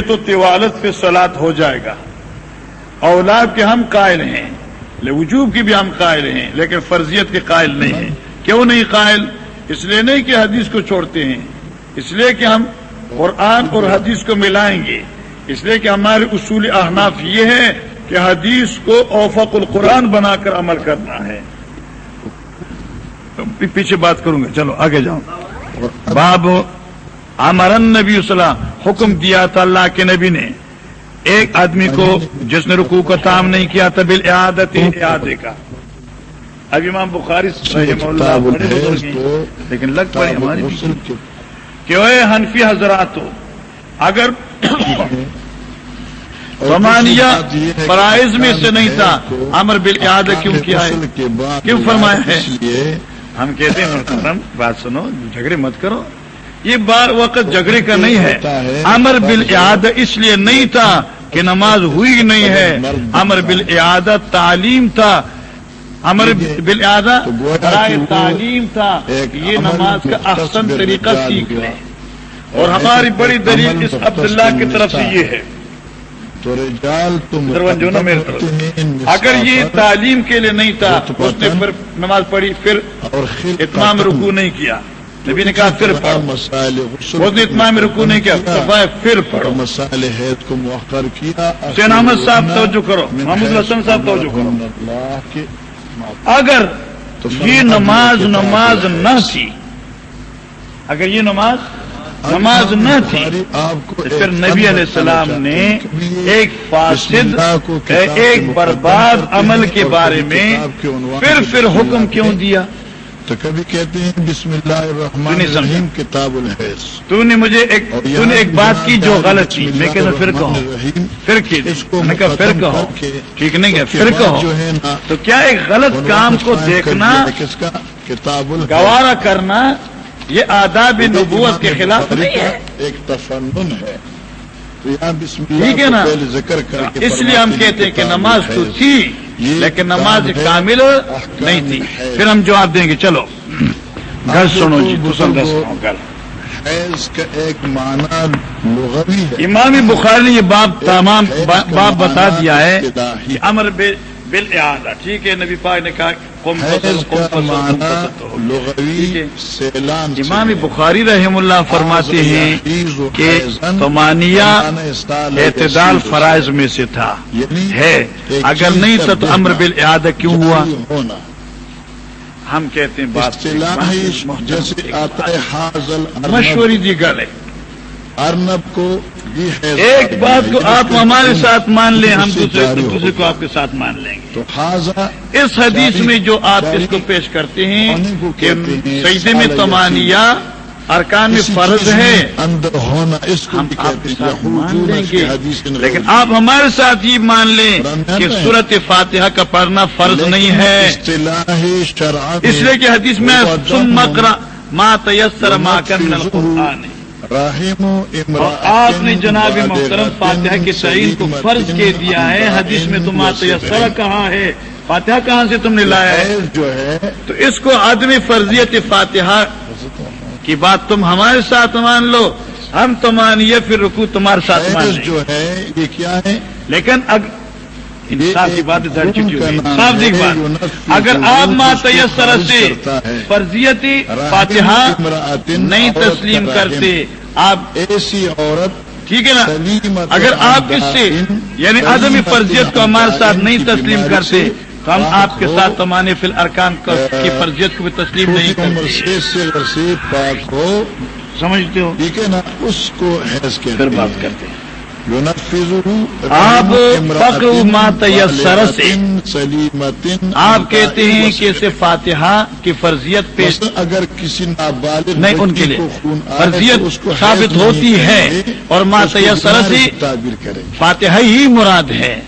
یہ تو طوالت پہ سلاد ہو جائے گا۔ اولاد کے ہم قائل ہیں وجوب کی بھی ہم قائل ہیں، لیکن فرضیت کے قائل نہیں ہیں۔ کیوں نہیں قائل؟ اس لیے نہیں کہ حدیث کو چھوڑتے ہیں۔ اس لیے کہ ہم قرآن اور حدیث کو ملائیں گے۔ اس لیے کہ ہمارے اصول احناف یہ ہے کہ حدیث کو اوفق القرآن بنا کر عمل کرنا ہے۔ پیچھے بات کروں گا۔ چلو، آگے جاؤں۔ باب امرن نبی السلام حکم دیا تھا اللہ کے نبی نے۔ ایک آدمی کو جس نے رکوع کا تام نہیں کیا تھا بل عادت اعادے کا۔ اب امام بخاری لیکن لگ پڑے ہماری کہ حنفی حضرات ہو اگر رمانیہ فرائض میں سے نہیں تھا امر بل اعادہ کیوں کیا ہے؟ کیوں فرمایا ہے؟ ہم کہتے ہیں بات سنو جھگڑے مت کرو۔ یہ بار وقت جھگڑے کا نہیں ہے۔ امر بل اس لیے نہیں تھا کہ نماز ہوئی نہیں ہے۔ امر بل تعلیم تھا۔ امر بل تعلیم تھا۔ یہ نماز کا احسن طریقہ سیکھ لیں۔ اور ہماری بڑی دلیل اس عبداللہ کی طرف سے یہ ہے۔ تو رجال تم اگر یہ تعلیم کے لیے نہیں تھا اس نے پھر نماز پڑھی پھر اتمام رکو نہیں کیا۔ نبی نے کہا پھر پڑھو. مسائل نے اتمام رکو نہیں کیا پھر پڑھو۔ مسائل حید کو مؤخر کیا حسین احمد صاحب توجہ کرو محمود الحسن صاحب توجہ کرو۔ اگر یہ نماز نماز نہ تھی اگر یہ نماز نماز نہ تھی پھر نبی علیہ السلام نے ایک فاسد ایک برباد عمل کے بارے میں پھر پھر حکم کیوں دیا؟ تو کبھی کہتے ہیں بسم اللہ الرحمن الرحیم کتاب الحیض تو نے مجھے ایک تو نے ایک بات کی جو غلط تھی۔ میں کہتا پھر کہو۔ پھر اس کو میں کہا پھر کہو۔ ٹھیک نہیں ہے پھر کہو۔ جو ہے نا تو کیا ایک غلط کام کو دیکھنا کس کا کتاب گوارا کرنا یہ آداب نبوت کے خلاف نہیں ہے۔ ایک تفنن ہے۔ ٹھیک ہے نا؟ ذکر کر اس لیے ہم کہتے ہیں کہ نماز تو تھی لیکن نماز کامل نہیں تھی۔ پھر ہم جواب دیں گے چلو۔ گھر سنو جی حیض کا ایک معنی لغوی ہے۔ امام بخاری نے یہ باب تمام باب بتا دیا ہے کہ امر بل اعادہ ٹھیک ہے نبی پاک نے کہا امام بخاری رحم اللہ فرماتے ہیں کہ تمانیہ اعتدال فرائض میں سے تھا۔ یعنی ہے۔ اگر نہیں تھا تو امر بل اعادہ کیوں ہوا؟ ہم کہتے ہیں بات مشوری دی گل ہے۔ ارنب کو ایک بات کو آپ ہمارے ساتھ مان لیں ہم دوسرے دوسرے کو آپ کے ساتھ مان لیں گے۔ تو خاصا اس حدیث میں جو آپ اس کو پیش کرتے ہیں کہ سیدے میں تمانیہ ارکان میں فرض ہے۔ اندر ہونا اس کو مان لیں گے لیکن آپ ہمارے ساتھ یہ مان لیں کہ صورت فاتحہ کا پڑھنا فرض نہیں ہے۔ اس لیے کہ حدیث میں سن مکرا ماں تیسر ماں کرنا آپ نے جناب محترم فاتحہ کے تعین کو فرض کے دیا ہے حدیث میں تم آتے کہاں ہے؟ فاتحہ کہاں سے تم نے لایا ہے؟ جو ہے تو اس کو آدمی فرضیت فاتحہ کی بات تم ہمارے ساتھ مان لو ہم تو مانیے پھر رکو تمہارے ساتھ مان جو ہے یہ کیا ہے؟ لیکن انصاف کی بات در چکی ہوئی صاف دیکھ بات۔ اگر آپ ماتیسر سے فرضیتی فاتحہ نہیں تسلیم کرتے آپ ایسی عورت ٹھیک ہے نا؟ اگر آپ اس سے یعنی عدمی فرضیت کو ہمارے ساتھ نہیں تسلیم کرتے تو ہم آپ کے ساتھ تمانے فی الارکان کی فرضیت کو بھی تسلیم نہیں کرتے۔ سے پاک ہو۔ سمجھتے ہو؟ ٹھیک ہے نا؟ اس کو حیض کے پھر بات کرتے ہیں۔ آپ سے سلیمتن آپ کہتے ہیں کہ اسے فاتحہ کی فرضیت پیش اگر کسی نابالغ نہیں ان کے لیے۔ فرضیت ثابت ہوتی ہے اور ماں سر سے تعبیر کرے فاتحہ ہی مراد ہے۔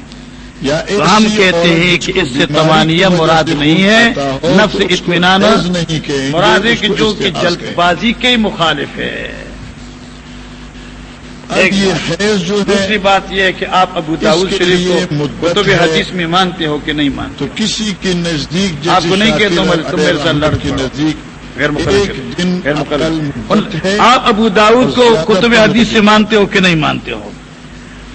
یا ہم کہتے ہیں کہ اس سے توانیہ مراد نہیں ہے نفس اطمینان مراد ہے کہ جو کہ جلد بازی کے مخالف ہے۔ ایک یہ حیض جو ہے دوسری بات یہ ہے کہ آپ ابو داؤد شریف کو کتب حدیث میں مانتے ہو کہ نہیں مانتے۔ تو کسی کے نزدیک آپ کو نہیں کہتا کے نزدیک غیر عقل آپ ابو داؤد کو کتب حدیث سے مانتے ہو کہ نہیں مانتے ہو؟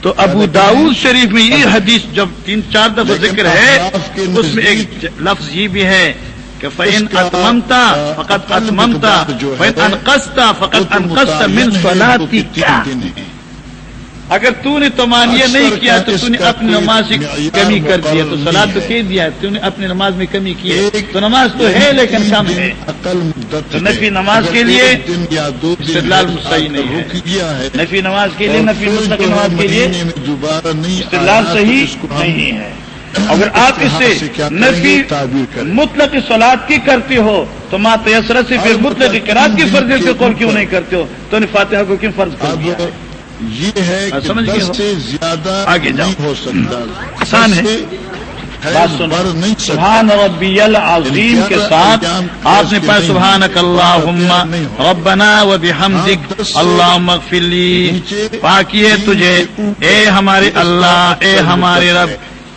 تو ابو داؤد شریف میں یہ حدیث جب تین چار دفعہ ذکر ہے اس میں ایک لفظ یہ بھی ہے کہ فین اتممتا فقط اتممتا فین انقصتا فقط انقصتا من صلاتی کیا اگر تو نے تمانیہ نہیں کیا تو تو نے اپنی نماز سے کمی کر دیا تو سلاد تو کہہ دیا تو نے اپنی نماز میں کمی کی ہے۔ تو نماز تو ہے لیکن کم ہے نفی نماز کے لیے استدلال صحیح نہیں ہے۔ نفی نماز کے لیے نفی مطلق نماز کے لیے استدلال صحیح نہیں ہے۔ اگر آپ اس سے نفی مطلق سلاد کی کرتے ہو تو ماں تیسرت سے پھر مطلق قرآن کی فرض سے قول کیوں نہیں کرتے ہو؟ تو نے فاتحہ کو کیوں فرض کر دیا؟ یہ ہے کہ دس ہو؟ سے زیادہ آگے۔ نہیں ہو سکتا۔ آسان ہے۔ سبحان ربی العظیم کے ساتھ آپ نے پڑھا سبحانک اللہم ربنا و بحمدک اللہم اغفر لی۔ پاکی ہے تجھے۔ اے ہمارے اللہ اے ہمارے رب۔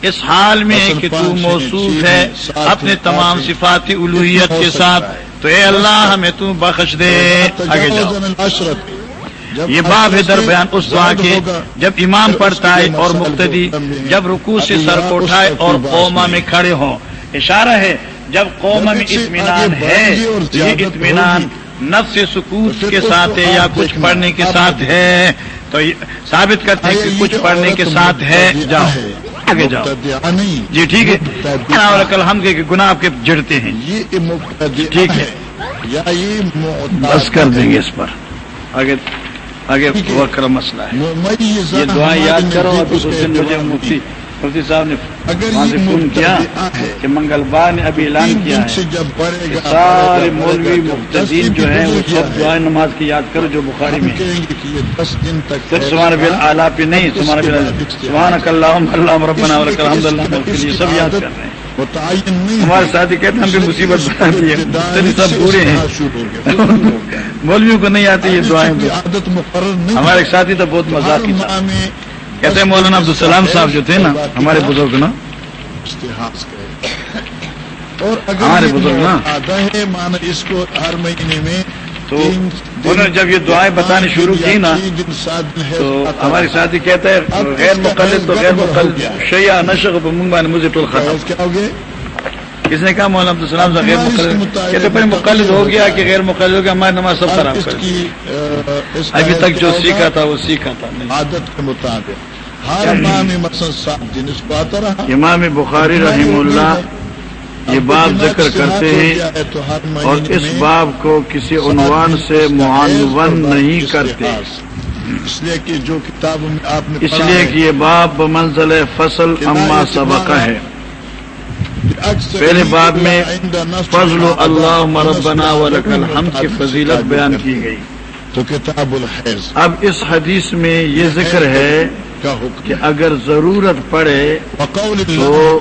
اس حال میں کہ تو موصوف ہے اپنے تمام صفات الوحیت کے ساتھ تو اے اللہ ہمیں تو بخش دے۔ آگے جاؤ۔ یہ باب ہے در بیان اس دعا کے جب امام پڑھتا ہے اور مقتدی جب رکوع سے سر کو اٹھائے اور قوما میں کھڑے ہوں۔ اشارہ ہے جب قوما میں اطمینان ہے یہ اطمینان نفس سکوت کے ساتھ ہے یا کچھ پڑھنے کے ساتھ ہے؟ تو ثابت کرتے ہیں کہ کچھ پڑھنے کے ساتھ ہے جاؤ۔ آگے جاؤ۔ نہیں۔ جی ٹھیک ہے۔ اور کل ہم کے گناہ آپ کے جڑتے ہیں۔ یہ ٹھیک ہے۔ یا یہ بس کر دیں گے اس پر۔ آگے آگے وکر مسئلہ ہے۔ یہ دعا یاد کرو دن مجھے مفتی مفتی صاحب نے وہاں سے فون کیا کہ منگل بار نے ابھی اعلان کیا ہے کہ سارے مولوی دن جو ہیں وہ سب دعائیں نماز کی یاد کرو جو بخاری میں۔ سبحان بل اعلیٰ پہ نہیں سبحان بل سبحان اللہم اللہ ربنا الحمد اللہ کے لیے سب یاد کر رہے ہیں۔ ہمارے ساتھی کہتے ہیں ہم بھی مصیبت بنا دی ہے سب بوڑھے ہیں۔ مولویوں کو نہیں آتی یہ دعائیں۔ ہمارے ساتھی تو بہت میں کہتے ہیں مولانا عبدالسلام صاحب جو تھے نا ہمارے بزرگ نا۔ اور ہمارے بزرگ نا۔ آدھا ہے مانا اس کو ہر مہینے میں تو انہوں نے جب یہ دعائیں بتانی شروع کی نا تو ہمارے۔ ساتھی کہتا ہے غیر مقلد تو غیر مقلد شیا نشق بمنگا نے مجھے ٹول ختم کیا ہو گئے کس نے کہا مولانا عبدالسلام صاحب غیر مقلد کہتے پھر مقلد ہو گیا کہ غیر مقلد ہو گیا ہماری نماز سب اب خراب اس کر ابھی تک جو سیکھا؟ تھا وہ سیکھا تھا عادت کے مطابق۔ ہر اس کو آتا رہا امام بخاری رحم اللہ یہ باب ذکر کرتے ہیں اور اس باب کو کسی عنوان سے معاون نہیں کرتے۔ اس لیے کہ جو کتابوں میں آپ نے اس لیے کہ یہ باب بمنزل فصل اما سبقہ ہے۔ پہلے باب میں فضل اللہ مربنا نصر ولک الحمد کی فضیلت بیان کی گئی۔ تو کتاب الحیض۔ اب اس حدیث میں یہ ذکر ہے کا حکم کہ اگر ضرورت پڑے تو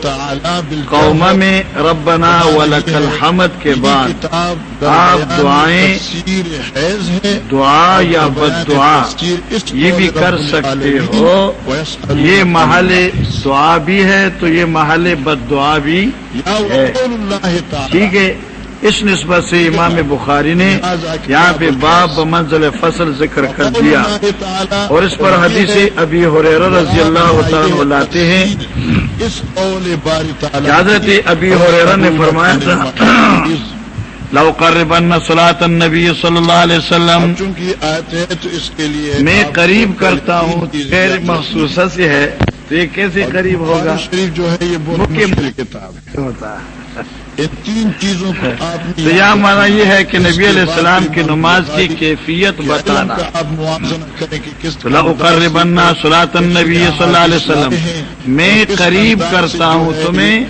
قومہ میں ربنا ولک الحمد کے بعد آپ دعائیں تفسیر حیض ہے دعا یا بد دعا یہ بھی کر سکتے ہو۔ یہ محل دعا بھی ہے تو یہ محل بد دعا بھی ہے۔ ٹھیک ہے۔ اس نسبت سے امام بخاری نے یہاں پہ باب منزل فصل ذکر کر دیا۔ اور اس پر حدیث ابی حریر رضی اللہ تعالیٰ لاتے ہیں۔ حضرت ابی حریر نے فرمایا تھا لو قربن صلاة النبی صلی اللہ علیہ وسلم اب چونکہ یہ آیت ہے تو اس کے لیے میں قریب کرتا ہوں غیر مخصوصہ سے ہے تو یہ کیسے قریب ہوگا؟ شریف جو ہے یہ بہت مشکل کتاب ہے۔ ہوتا ہے۔ ان تین چیزوں کو آپ نے یہاں مانا یہ ہے کہ نبی علیہ السلام کی نماز کی کیفیت بتانا آپ موازنہ کریں کہ کس تو لقربن صلاة النبی صلی اللہ علیہ وسلم۔ میں قریب کرتا ہوں تمہیں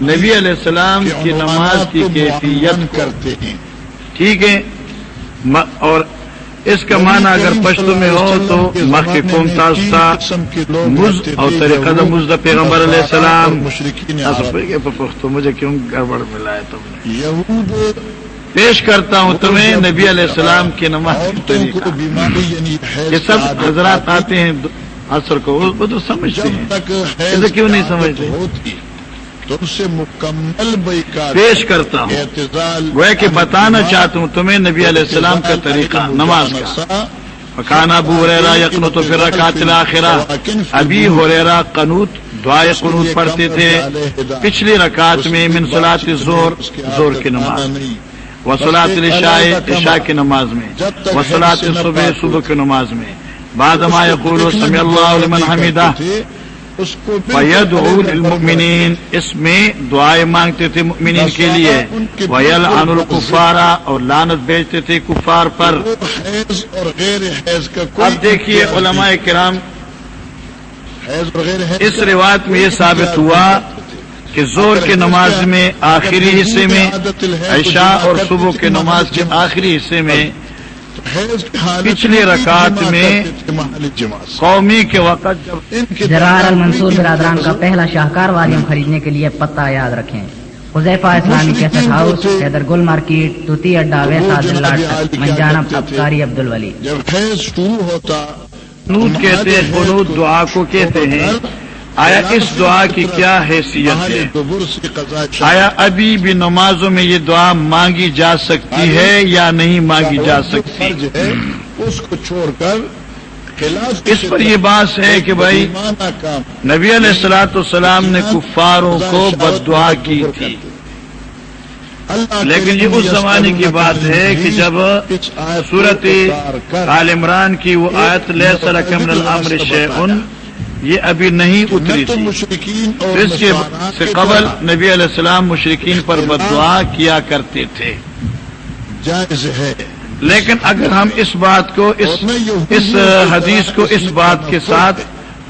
نبی علیہ السلام کی نماز کی کیفیت کرتے ہیں۔ ٹھیک ہے؟ اور اس کا معنی اگر پشتو میں ہو تو مخ کے قوم تاستا مز اور طریقہ دا مز دا پیغمبر علیہ السلام. پښتو مجھے کیوں گڑبڑ ملا ہے تم نے؟ پیش کرتا ہوں تمہیں نبی علیہ السلام کی نماز طریقہ۔ یعنی یہ سب حضرات آتے ہیں عصر کو وہ تو سمجھتے ہیں۔ حیض کیوں نہیں سمجھتے؟ ان سے مکمل بیکار پیش کرتا ہوں۔ اعتزال وہ کہ بتانا چاہتا ہوں تمہیں نبی علیہ السلام کا طریقہ نماز کا۔ کانا ابو ہریرا یقن تو پھر رکعت الاخرہ۔ ابھی ہریرا قنوت دعائے قنوت پڑھتے تھے۔ پچھلی رکعت میں من صلاۃ زور زور کی نماز۔ وسلاۃ الشاء عشاء کی نماز میں۔ وسلاۃ صبح صبح کی نماز میں۔ بعد ما یقول سمع اللہ لمن حمیدہ۔ فید المؤمنین اس میں دعائیں مانگتے تھے مؤمنین کے لیے۔ ویل عن القفارا اور لانت بیچتے تھے کفار پر۔ حیض اور غیر حیض کا کوئی اب دیکھیے علماء کرام حیض اور غیر حیض اس روایت میں یہ ثابت ہوا کہ زور کی نماز میں آخری حصے میں عشاء اور صبح کے نماز کے آخری حصے میں پچھلی رکعت میں قومی کے وقت جرار المنصور برادران کا پہلا شاہکار والیوم خریدنے کے لیے پتہ یاد رکھیں۔ Huzaifa Islami cassette house Haider Gul market Tooti Adda ویسا دلاٹ منجانب ابکاری عبد الولی جب حیض شروع ہوتا کہتے ہیں دعا کو کہتے ہیں۔ آیا اس دعا کی کیا حیثیت ہے؟ آیا ابھی بھی نمازوں میں یہ دعا مانگی جا سکتی ہے یا نہیں مانگی جا سکتی؟ اس کو چھوڑ کر اس پر یہ بات ہے کہ بھائی نبی علیہ السلاۃ والسلام نے کفاروں کو بد دعا کی تھی۔ لیکن یہ اس زمانے کی بات ہے کہ جب صورت عال عمران کی وہ آیت لے سرکمن العمر شیخن یہ ابھی نہیں اتری تھی۔ مشرقین اور اس کے نصارہ سے قبل نبی علیہ السلام مشرقین پر بد دعا کیا کرتے تھے۔ جائز ہے۔ لیکن اگر ہم اس بات کو اس اس حدیث کو اس بات کے ساتھ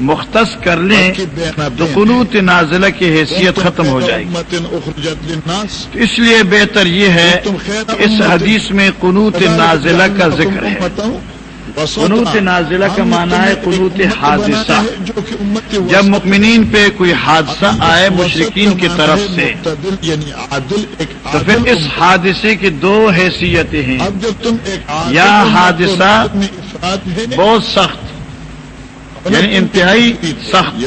مختص کر لیں تو قنوت نازلہ کی حیثیت ختم ہو جائے گی۔ اس لیے بہتر یہ ہے اس حدیث میں قنوت نازلہ کا ذکر ہے۔ قنوت نازلہ کا معنی ہے قنوت حادثہ۔ جب مؤمنین پہ کوئی حادثہ آئے مشرقین کی طرف سے یعنی تو پھر اس حادثے کی دو حیثیتیں ہیں۔ یا حادثہ بہت سخت یعنی انتہائی سخت۔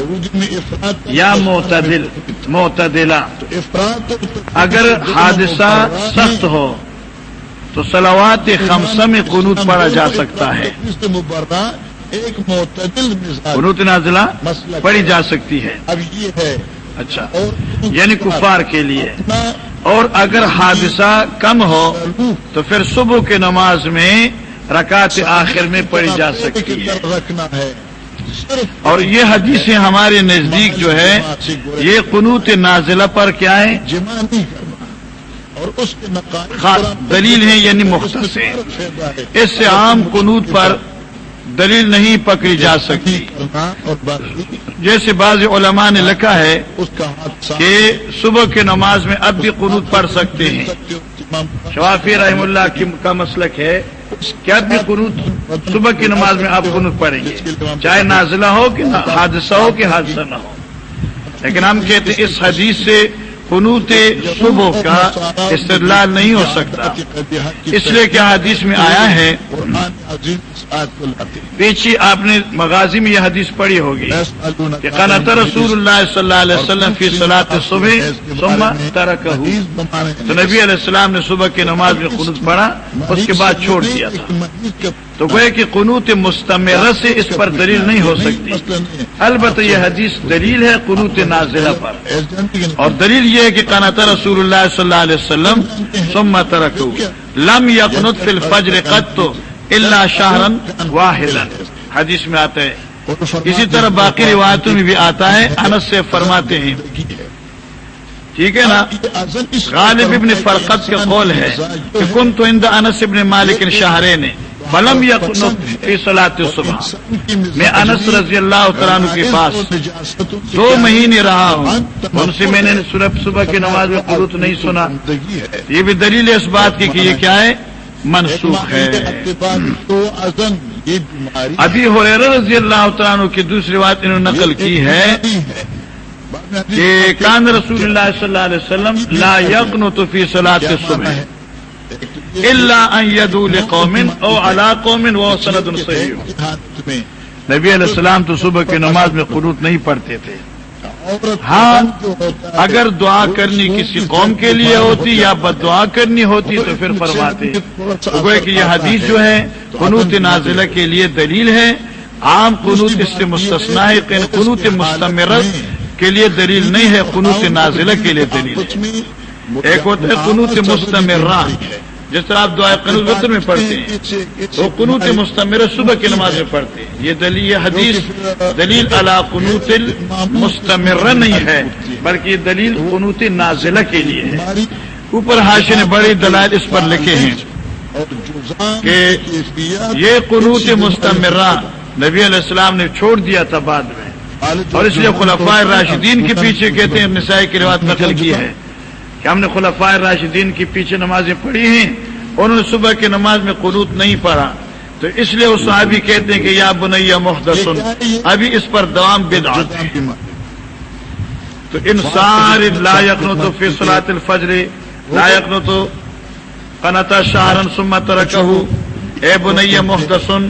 یا معتدل معتدلہ۔ اگر حادثہ سخت ہو تو سلوات خمسہ میں قنوت پڑھا جا سکتا ہے۔ ایک معتدل قنوت نازلہ پڑھی جا سکتی ہے۔ اب یہ ہے۔ اچھا۔ یعنی کفار کے لیے۔ اور اگر حادثہ کم ہو تو پھر صبح کی نماز میں رکعت آخر میں پڑھی جا سکتی ہے۔ رکھنا ہے۔ صرف اور یہ حدیثیں ہمارے نزدیک جو ہے یہ قنوت نازلہ پر کیا ہے؟ اور اس کے خاص دلیل ہے یعنی مختص ہے اس سے عام قنوت پر دلیل نہیں پکڑی جا سکتی۔ باقی جیسے بعض علماء نے لکھا ہے کہ صبح کی نماز میں اب بھی قنوت پڑھ سکتے ہیں۔ شوافی رحم اللہ کی کا مسلک ہے کہ اب بھی قنوت صبح کی نماز میں آپ قنوت پڑھیں گے۔ چاہے نازلہ ہو کہ حادثہ ہو کہ حادثہ نہ ہو۔ لیکن ہم کہتے ہیں اس حدیث سے قنوت صبح کا استدلال نہیں ہو سکتا۔ اس لیے کہ حدیث میں آیا ہے، پیچھے آپ نے مغازی میں یہ حدیث پڑھی ہوگی کہ قنط رسول اللہ صلی اللہ علیہ وسلم فی صلاۃ صبح ثم تو نبی علیہ السلام نے صبح کی نماز میں قنوت پڑھا، اس کے بعد چھوڑ دیا تھا۔ تو گوئے کہ قنوت مستمرہ سے اس پر دلیل نہیں ہو سکتی۔ البتہ یہ حدیث دلیل ہے، قنوت نازلہ پر۔ اور دلیل یہ ہے کہ قنط رسول اللہ صلی اللہ علیہ وسلم ثم ترکہ لم یقنط فی الفجر قط الا شہرا واحدا۔ حدیث میں آتا ہے۔ اسی طرح باقی روایتوں میں بھی آتا ہے۔ انس سے فرماتے ہیں۔ ٹھیک ہے نا؟ غالب ابن فرقت کا قول ہے کہ کن تو اند انس ابن مالک شہرے نے فلم یقنط فی صلاۃ صبح میں انس رضی اللہ تعالیٰ کے پاس دو مہینے رہا ہوں۔ ان سے میں نے صبح صبح کی نماز میں قروت نہیں سنا۔ یہ بھی دلیل ہے اس بات کی کہ یہ کیا ہے؟ منسوخ ہے۔ ابھی حریر رضی اللہ تعالیٰ کی دوسری بات انہوں نے نقل کی ہے کہ کان رسول اللہ صلی اللہ علیہ وسلم لا یقنط فی صلاۃ الصبح۔ الا ان يدعو لقوم او على قوم و سند نبی علیہ السلام تو صبح کی نماز میں قنوت نہیں پڑھتے تھے۔ ہاں اگر دعا کرنی کسی قوم کے لیے ہوتی یا بد دعا کرنی ہوتی تو پھر فرماتے کہ یہ حدیث جو ہے، قنوت نازلہ کے لیے دلیل ہے۔ عام قنوت اس سے مستثنا ہے قنوت مستمرت کے لیے دلیل نہیں ہے، قنوت نازلہ کے لیے دلیل ہے۔ ایک ہوتا ہے قنوت مستمرہ۔ جس طرح آپ دعائیں قنوت وطر میں پڑھتے ہیں وہ قنوت مستمر صبح کی نماز میں پڑھتے ہیں۔ یہ دلیل حدیث دلیل علا قنوت مستمر نہیں ہے بلکہ یہ دلیل قنوت نازلہ کے لیے ہے۔ اوپر حاشی نے بڑی دلائل اس پر لکھے ہیں کہ یہ قنوت مستمرہ نبی علیہ السلام نے چھوڑ دیا تھا بعد میں۔ اور اس لیے خلفائے راشدین کے پیچھے کہتے ہیں نسائی کی روایت نقل کی ہے۔ کہ ہم نے خلفائے راشدین کی پیچھے نمازیں پڑھی ہیں انہوں نے صبح کی نماز میں قنوت نہیں پڑھا۔ تو اس لیے وہ صحابی کہتے ہیں کہ یا بنیا محدثن، ابھی اس پر دوام بے تو ان سارے لائق نو تو فیصلات الفجر لائق نو تو قنتا شہرن سمت رکھو اے بنیا محدثن،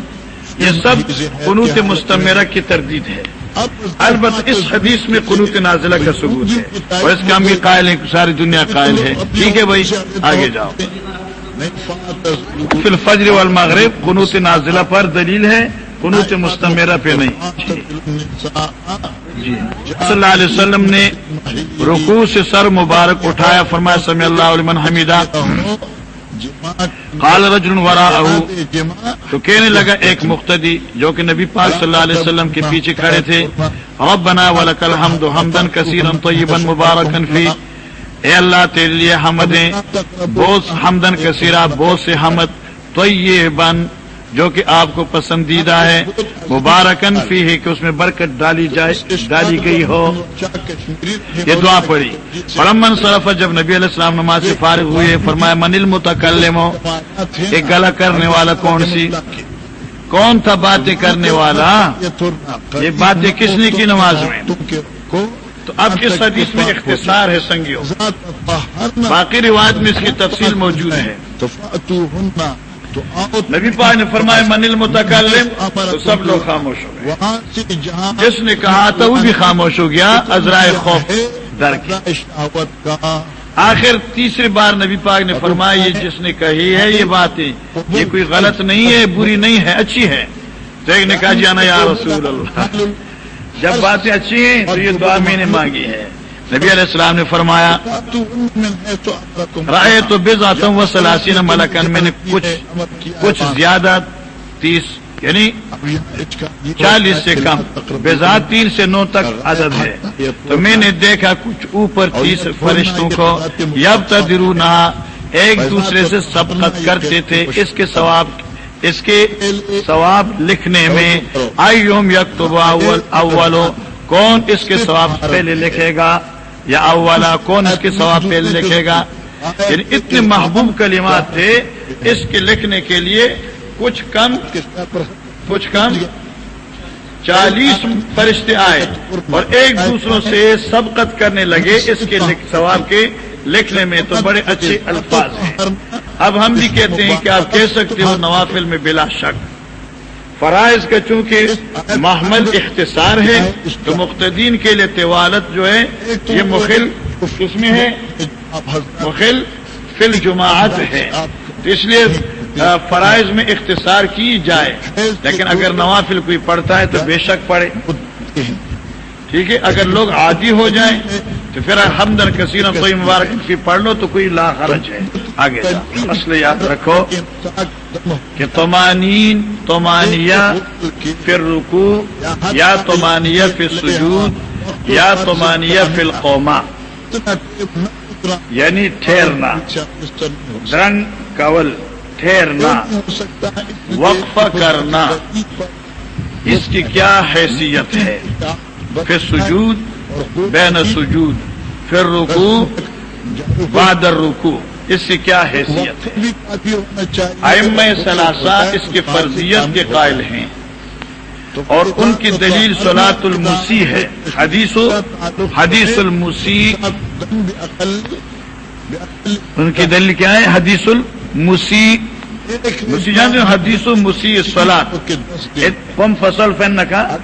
یہ سب قنوت مستمرہ کی تردید ہے۔ البتہ اس حدیث میں قنوت نازلہ کا ثبوت ہے۔ اور اس کا ہم بھی قائل ہیں ساری دنیا قائل ہے۔ ٹھیک ہے بھائی آگے جاؤ۔ فی الفجر والمغرب قنوت نازلہ پر دلیل ہے قنوت مستمرہ پہ نہیں۔ جی۔ صلی اللہ علیہ وسلم نے رکوع سے سر مبارک اٹھایا فرمایا سمی اللہ علیہ حمیدہ۔ قال رجل وراءه. تو کہنے لگا ایک مقتدی جو کہ نبی پاک صلی اللہ علیہ وسلم کے پیچھے کھڑے تھے، ربنا ولک الحمد حمدا کثیرا طیبا مبارکا فی۔ اے اللہ، تیرے لیے حمدیں، بہت حمدن کثیرہ، بہت سے حمد، طیبا جو کہ آپ کو پسندیدہ ہے، مبارکن فی ہے کہ اس میں برکت ڈالی جائے، ڈالی گئی ہو۔ یہ دعا پڑی پڑمن صرف جب نبی علیہ السلام نماز سے فارغ ہوئے، فرمایا، من المتکلم ہو ایک گلا کرنے والا کون سی؟ کون تھا باتیں کرنے والا؟ یہ باتیں کس نے کی نماز میں؟ تو اب اس حدیث میں اختصار ہے سنگیوں۔ باقی روایت میں اس کی تفصیل موجود ہے۔ نبی پاک نے فرمایا من المتکلم تو سب لوگ خاموش ہو گئے۔ جس نے کہا تھا وہ بھی خاموش ہو گیا ازرائے خوف در آخر تیسری بار نبی پاک نے فرمایا یہ جس نے کہی ہے یہ باتیں یہ کوئی غلط نہیں ہے بری نہیں ہے اچھی ہے۔ تو ایک نے کہا جانا یا رسول اللہ۔ جب باتیں اچھی ہیں تو یہ دعا میں نے مانگی ہے۔ نبی علیہ السلام نے فرمایا رائے تو بے ذاتوں و سلاسین ملکن میں نے کچھ کچھ زیادہ تیس یعنی چالیس سے کم. بےزاد تین سے نو تک عدد ہے. تو میں نے دیکھا کچھ اوپر تیس فرشتوں کو یب تدرو نہ ایک دوسرے سے سبقت کرتے تھے۔ اس کے ثواب اس کے ثواب لکھنے میں آئیوم یک تو اولو کون اس کے ثواب پہلے لکھے گا؟ یا اولا کون اس کے ثواب پہ لکھے گا؟ یعنی اتنے محبوب کلمات تھے اس کے لکھنے کے لیے کچھ کم کچھ کم چالیس فرشتے آئے اور ایک دوسروں سے سبقت کرنے لگے اس کے ثواب کے لکھنے میں تو بڑے اچھے الفاظ ہیں۔ اب ہم بھی کہتے ہیں کہ آپ کہہ سکتے ہو نوافل میں بلا شک۔ فرائض کا چونکہ محمل اختصار ہے تو مقتدین کے لیے طوالت جو ہے یہ مخل کس میں ہے؟ مخل فل جماعت ہے۔ اس لیے فرائض میں اختصار کی جائے۔ لیکن اگر نوافل کوئی پڑھتا ہے تو بے شک پڑھے۔ ٹھیک ہے اگر لوگ عادی ہو جائیں تو پھر ہمدن کثیر کوئی مبارک کی پڑھ لو تو کوئی لا خرچ ہے۔ آگے مسئلہ یاد رکھو۔ کہ تومانین تومانیہ پھر رکو یا تومانیہ پھر سجود یا تومانیہ پھر قوما یعنی ٹھہرنا۔ درنگ کول ٹھہرنا وقفہ کرنا۔ اس کی کیا حیثیت ہے؟ پھر سجود بین سجود پھر رکو بادر رکو اس کی کیا حیثیت ہے؟ ام ثلاثہ اس کی فرضیت کے قائل ہیں۔ اور ان کی دلیل سلاط المسی ہے۔ حدیث حدیث المسی ان کی دلیل کیا ہے؟ حدیث المسی حدیث و مسیح سلاد پم فصل فین نکا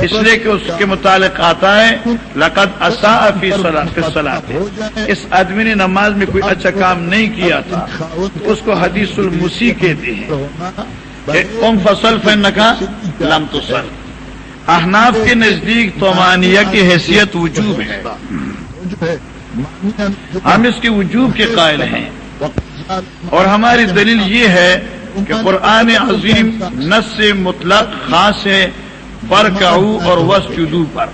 اس لیے کہ اس کے متعلق آتا ہے، لقد اصا فی سلاد اس آدمی نے نماز میں کوئی اچھا کام نہیں کیا تھا، اس کو حدیث المسیح کہتے ہیں. پم فصل فین نکا لم تو سر احناف کے نزدیک تومانیہ کی حیثیت وجوب ہے. ہم اس کے وجوب کے قائل ہیں۔ اور ہماری دلیل یہ ہے کہ قرآن عظیم نس سے مطلق خاص ہے پر اور وس پر۔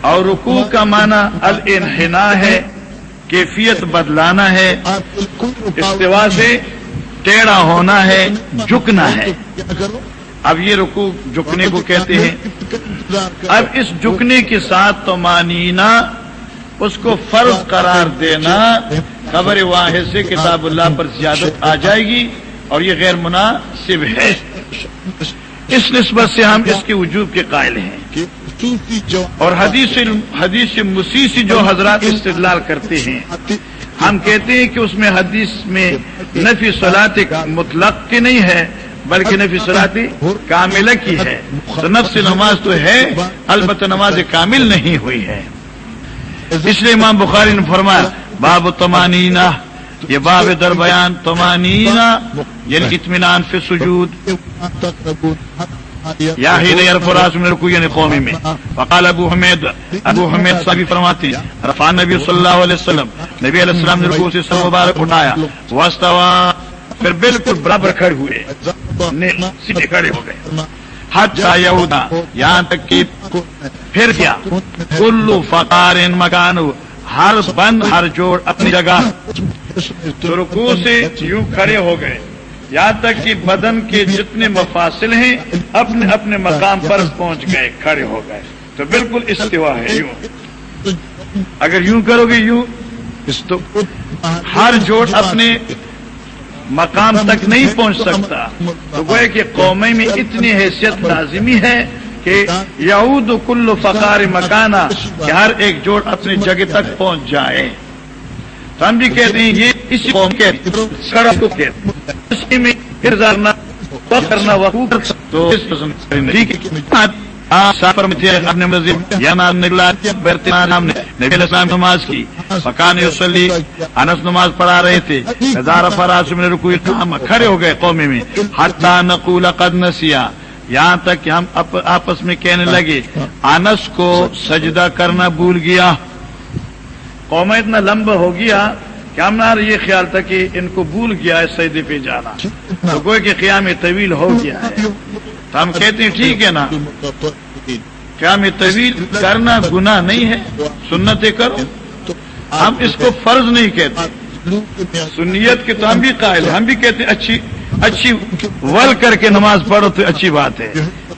اور رکوع کا معنی الانحنا ہے، کیفیت بدلانا ہے، استوا سے ٹیڑھا ہونا ہے، جھکنا ہے۔ اب یہ رکو جھکنے کو کہتے ہیں۔ اب اس جھکنے کے ساتھ تو مانینا اس کو فرض قرار دینا خبر واحد سے کتاب اللہ پر زیادت آ جائے گی اور یہ غیر مناسب ہے۔ اس نسبت سے ہم اس کے وجوب کے قائل ہیں۔ اور حدیث حدیث مسیح سے جو حضرات استدلال کرتے ہیں۔ ہم کہتے ہیں کہ اس میں حدیث میں نفی صلاح مطلق کی نہیں ہے، بلکہ نفی صلاحی کامل کی ہے۔ تو نفس نماز تو ہے، البتہ نماز کامل نہیں ہوئی ہے۔ اس لیے امام بخاری نے فرمایا، باب تمانینا یہ باب در بیان تمانینا یعنی اطمینان فی سجود۔ یا ہی نہیں الفراز میں رکو یعنی قومی میں۔ وقال ابو حمید ابو حمید صاحبی فرماتے ہیں رفان نبی صلی اللہ علیہ وسلم، نبی علیہ السلام نے رکو سے سب مبارک اٹھایا۔ وستوا پھر بالکل برابر کھڑے ہوئے سیدھے کھڑے ہو گئے۔ حج یہودا یہاں تک کہ پھر کیا؟ کلو فقار ان مکان ہر بند، ہر جوڑ اپنی جگہ۔ رکو سے یوں کھڑے ہو گئے۔ یہاں تک کہ بدن کے جتنے مفاصل ہیں، اپنے اپنے مقام پر پہنچ گئے، کھڑے ہو گئے۔ تو بالکل استوا ہے، یوں۔ اگر یوں کرو گے، یوں۔ تو ہر جوڑ اپنے مقام تک نہیں پہنچ سکتا۔ تو وہ کہ قومی میں اتنی حیثیت لازمی ہے کہ یہود کل فقار مکانہ کہ ہر ایک جوڑ اپنی جگہ تک پہنچ جائے۔ تو ہم بھی کہتے ہیں یہ اسی قوم کے کرنا تو نماز کی۔ فقان وسلی انس نماز پڑھا رہے تھے۔ ہزار فراز میں رکوئی کھڑے ہو گئے قومی میں۔ حتی نقول قد نسیا۔ یہاں تک کہ ہم آپس میں کہنے لگے، انس کو سجدہ کرنا بھول گیا. قوم اتنا لمبا ہو گیا کہ ہم نہ یہ خیال تھا کہ ان کو بھول گیا ہے سجدے پہ جانا۔ تو کوئی کہ قیام طویل ہو گیا ہے۔ تو ہم کہتے ہیں ٹھیک ہے نا۔ قیام طویل کرنا گناہ نہیں ہے۔ سنتیں کرو۔ ہم اس کو فرض نہیں کہتے۔ سنیت کے تو ہم بھی قائل ہم بھی کہتے ہیں اچھی اچھی ول کر کے نماز پڑھو تو اچھی بات ہے۔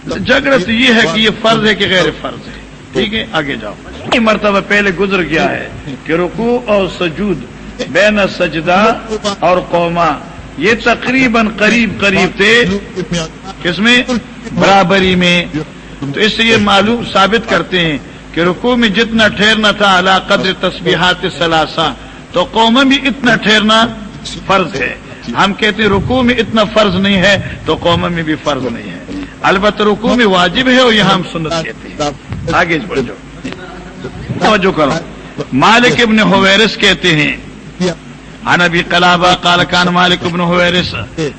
جگرت یہ ہے کہ یہ فرض ہے کہ غیر فرض ہے۔ ٹھیک ہے؟ آگے جاؤ۔ مرتبہ پہلے گزر گیا ہے کہ رکو اور سجود بین سجدہ اور قوما یہ تقریباً قریب قریب تھے۔ کس میں؟ برابری میں۔ تو اس سے یہ معلوم ثابت کرتے ہیں کہ رکو میں جتنا ٹھہرنا تھا اللہ قدر تسبیحات ثلاثہ تو قوم بھی اتنا ٹھہرنا فرض ہے۔ ہم کہتے ہیں رکو میں اتنا فرض نہیں ہے تو قوم میں بھی فرض نہیں ہے۔ البتہ رکو میں واجب ہے اور یہاں ہم سنت کہتے ہیں۔ آگے بڑھ جاؤ کرو۔ مالک ابن حویرس کہتے ہیں۔ انبی قلابہ کالکان مالک ابن حویرس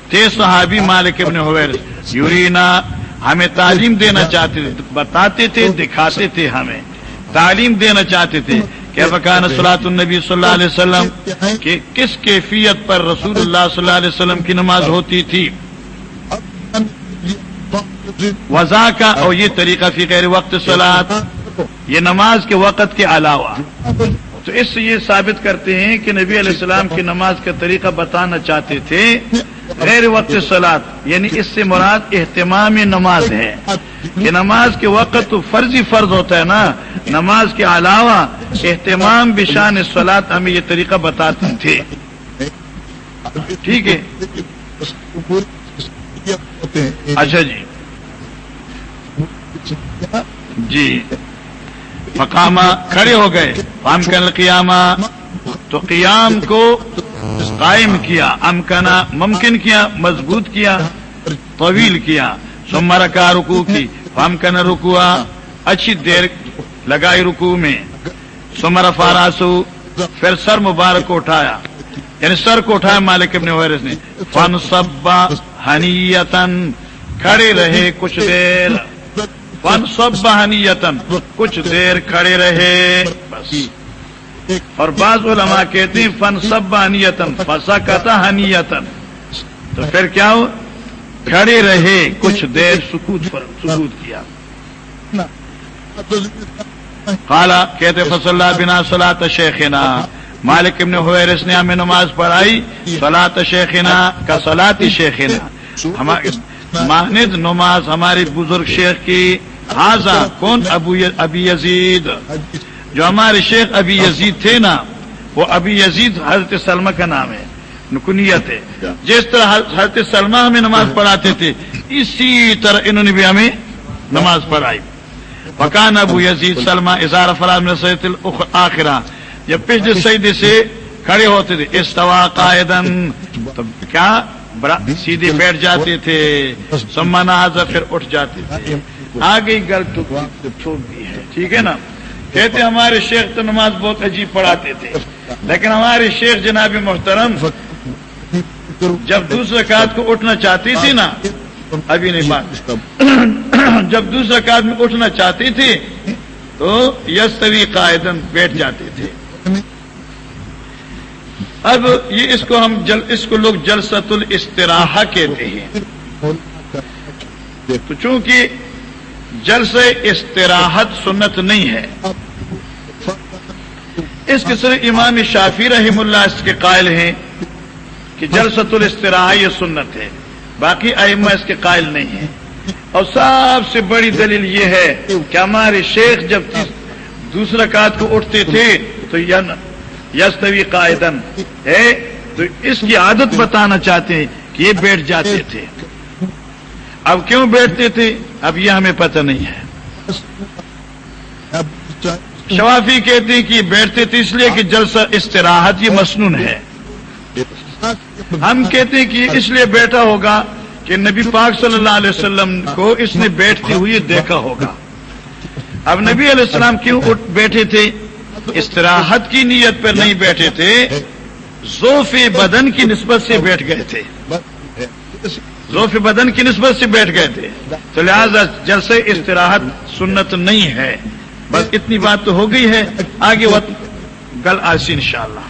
تھے صحابی مالک ابن حویرس یورینا ہمیں تعلیم دینا چاہتے تھے، بتاتے تھے، دکھاتے تھے ہمیں۔ تعلیم دینا چاہتے تھے۔ کہ بکان صلاحت النبی صلی اللہ علیہ وسلم؟ کہ کس کیفیت پر رسول اللہ صلی اللہ علیہ وسلم کی نماز ہوتی تھی؟ وضاح کا اور یہ طریقہ فی غیر وقت سلاد یہ نماز کے وقت کے علاوہ۔ تو اس سے یہ ثابت کرتے ہیں کہ نبی علیہ السلام کی نماز کا طریقہ بتانا چاہتے تھے غیر وقت سلاد یعنی اس سے مراد اہتمام نماز ہے۔ کہ نماز کے وقت تو فرضی فرض ہوتا ہے نا، نماز کے علاوہ اہتمام بشان سلاد ہمیں یہ طریقہ بتاتے تھے۔ ٹھیک ہے۔ اچھا جی۔ جی۔ مقامہ کھڑے ہو گئے۔ فام کر قیامہ تو قیام کو قائم کیا امکنا ممکن کیا، مضبوط کیا، طویل کیا۔ سمر کا رکو کی فمکن رکوا اچھی دیر لگائی رکو میں۔ سمر فاراسو پھر سر مبارک کو اٹھایا۔ یعنی سر کو اٹھایا مالک ابن ویرس نے۔ فن سبا ہنیتن کھڑے رہے کچھ دیر۔ فن سب ہنیتن کچھ دیر کھڑے رہے، بس۔ اور بعض علماء کہتے ہیں فن سب ہنیتن فسا ہنیتن تو پھر کیا ہو کھڑے رہے کچھ دیر سکوت پر سکوت کیا۔ خالا کہتے فصل اللہ بنا سلاۃ شیخنا۔ مالک ابن حویرس نے ہمیں نماز پڑھائی سلاط شیخنا کا سلاط شیخنا ماند نماز ہمارے بزرگ شیخ کی حاضہ کون ابو ابی یزید؟ جو ہمارے شیخ ابی یزید تھے نا وہ ابی یزید حضرت سلمہ کا نام ہے نکنیت ہے۔ جس طرح حضرت سلمہ ہمیں نماز پڑھاتے تھے اسی طرح انہوں نے بھی ہمیں نماز پڑھائی۔ فکان ابو یزید سلمہ اظہار فراہم سید آخرہ جب پچھلے سیدے سے کھڑے ہوتے تھے استوا قائدن تو کیا؟ سیدھے بیٹھ جاتے تھے سمانا پھر اٹھ جاتے تھے۔ آگے گل چھوڑ دی ہے ٹھیک ہے نا؟ کہتے ہمارے شیخ تو نماز بہت عجیب پڑھاتے تھے۔ لیکن ہمارے شیخ جناب محترم، جب دوسرے کات کو اٹھنا چاہتی تھی نا، ابھی نہیں بات۔ جب دوسرے کات میں اٹھنا چاہتی تھی تو یس طوی قائدن بیٹھ جاتے تھے۔ اب یہ اس کو ہم جل، اس کو لوگ جلسۃ الاستراحہ کہتے ہیں۔ تو چونکہ جلس استراحت سنت نہیں ہے اس کے سر امام شافی رحم اللہ اس کے قائل ہیں کہ جلسۃ الاستراحہ یہ سنت ہے، باقی ائمہ اس کے قائل نہیں ہے اور سب سے بڑی دلیل یہ ہے کہ ہمارے شیخ جب دوسرا کات کو اٹھتے تھے تو یستوی قائدن ہے، تو اس کی عادت بتانا چاہتے ہیں کہ یہ بیٹھ جاتے تھے۔ اب کیوں بیٹھتے تھے؟ اب یہ ہمیں پتہ نہیں ہے۔ شوافی کہتے ہیں کہ بیٹھتے تھے اس لیے کہ جلسہ استراحت یہ مسنون ہے۔ ہم کہتے ہیں کہ اس لیے بیٹھا ہوگا کہ نبی پاک صلی اللہ علیہ وسلم کو اس نے بیٹھتے ہوئے دیکھا ہوگا۔ اب نبی علیہ السلام کیوں بیٹھے تھے؟ استراحت کی نیت پر نہیں بیٹھے تھے۔ زوف بدن کی نسبت سے بیٹھ گئے تھے۔ زوف بدن کی نسبت سے بیٹھ گئے تھے۔ تو لہٰذا جیسے استراحت سنت نہیں ہے۔ بس اتنی بات تو ہو گئی ہے۔ آگے وقت گل آسی ان شاء اللہ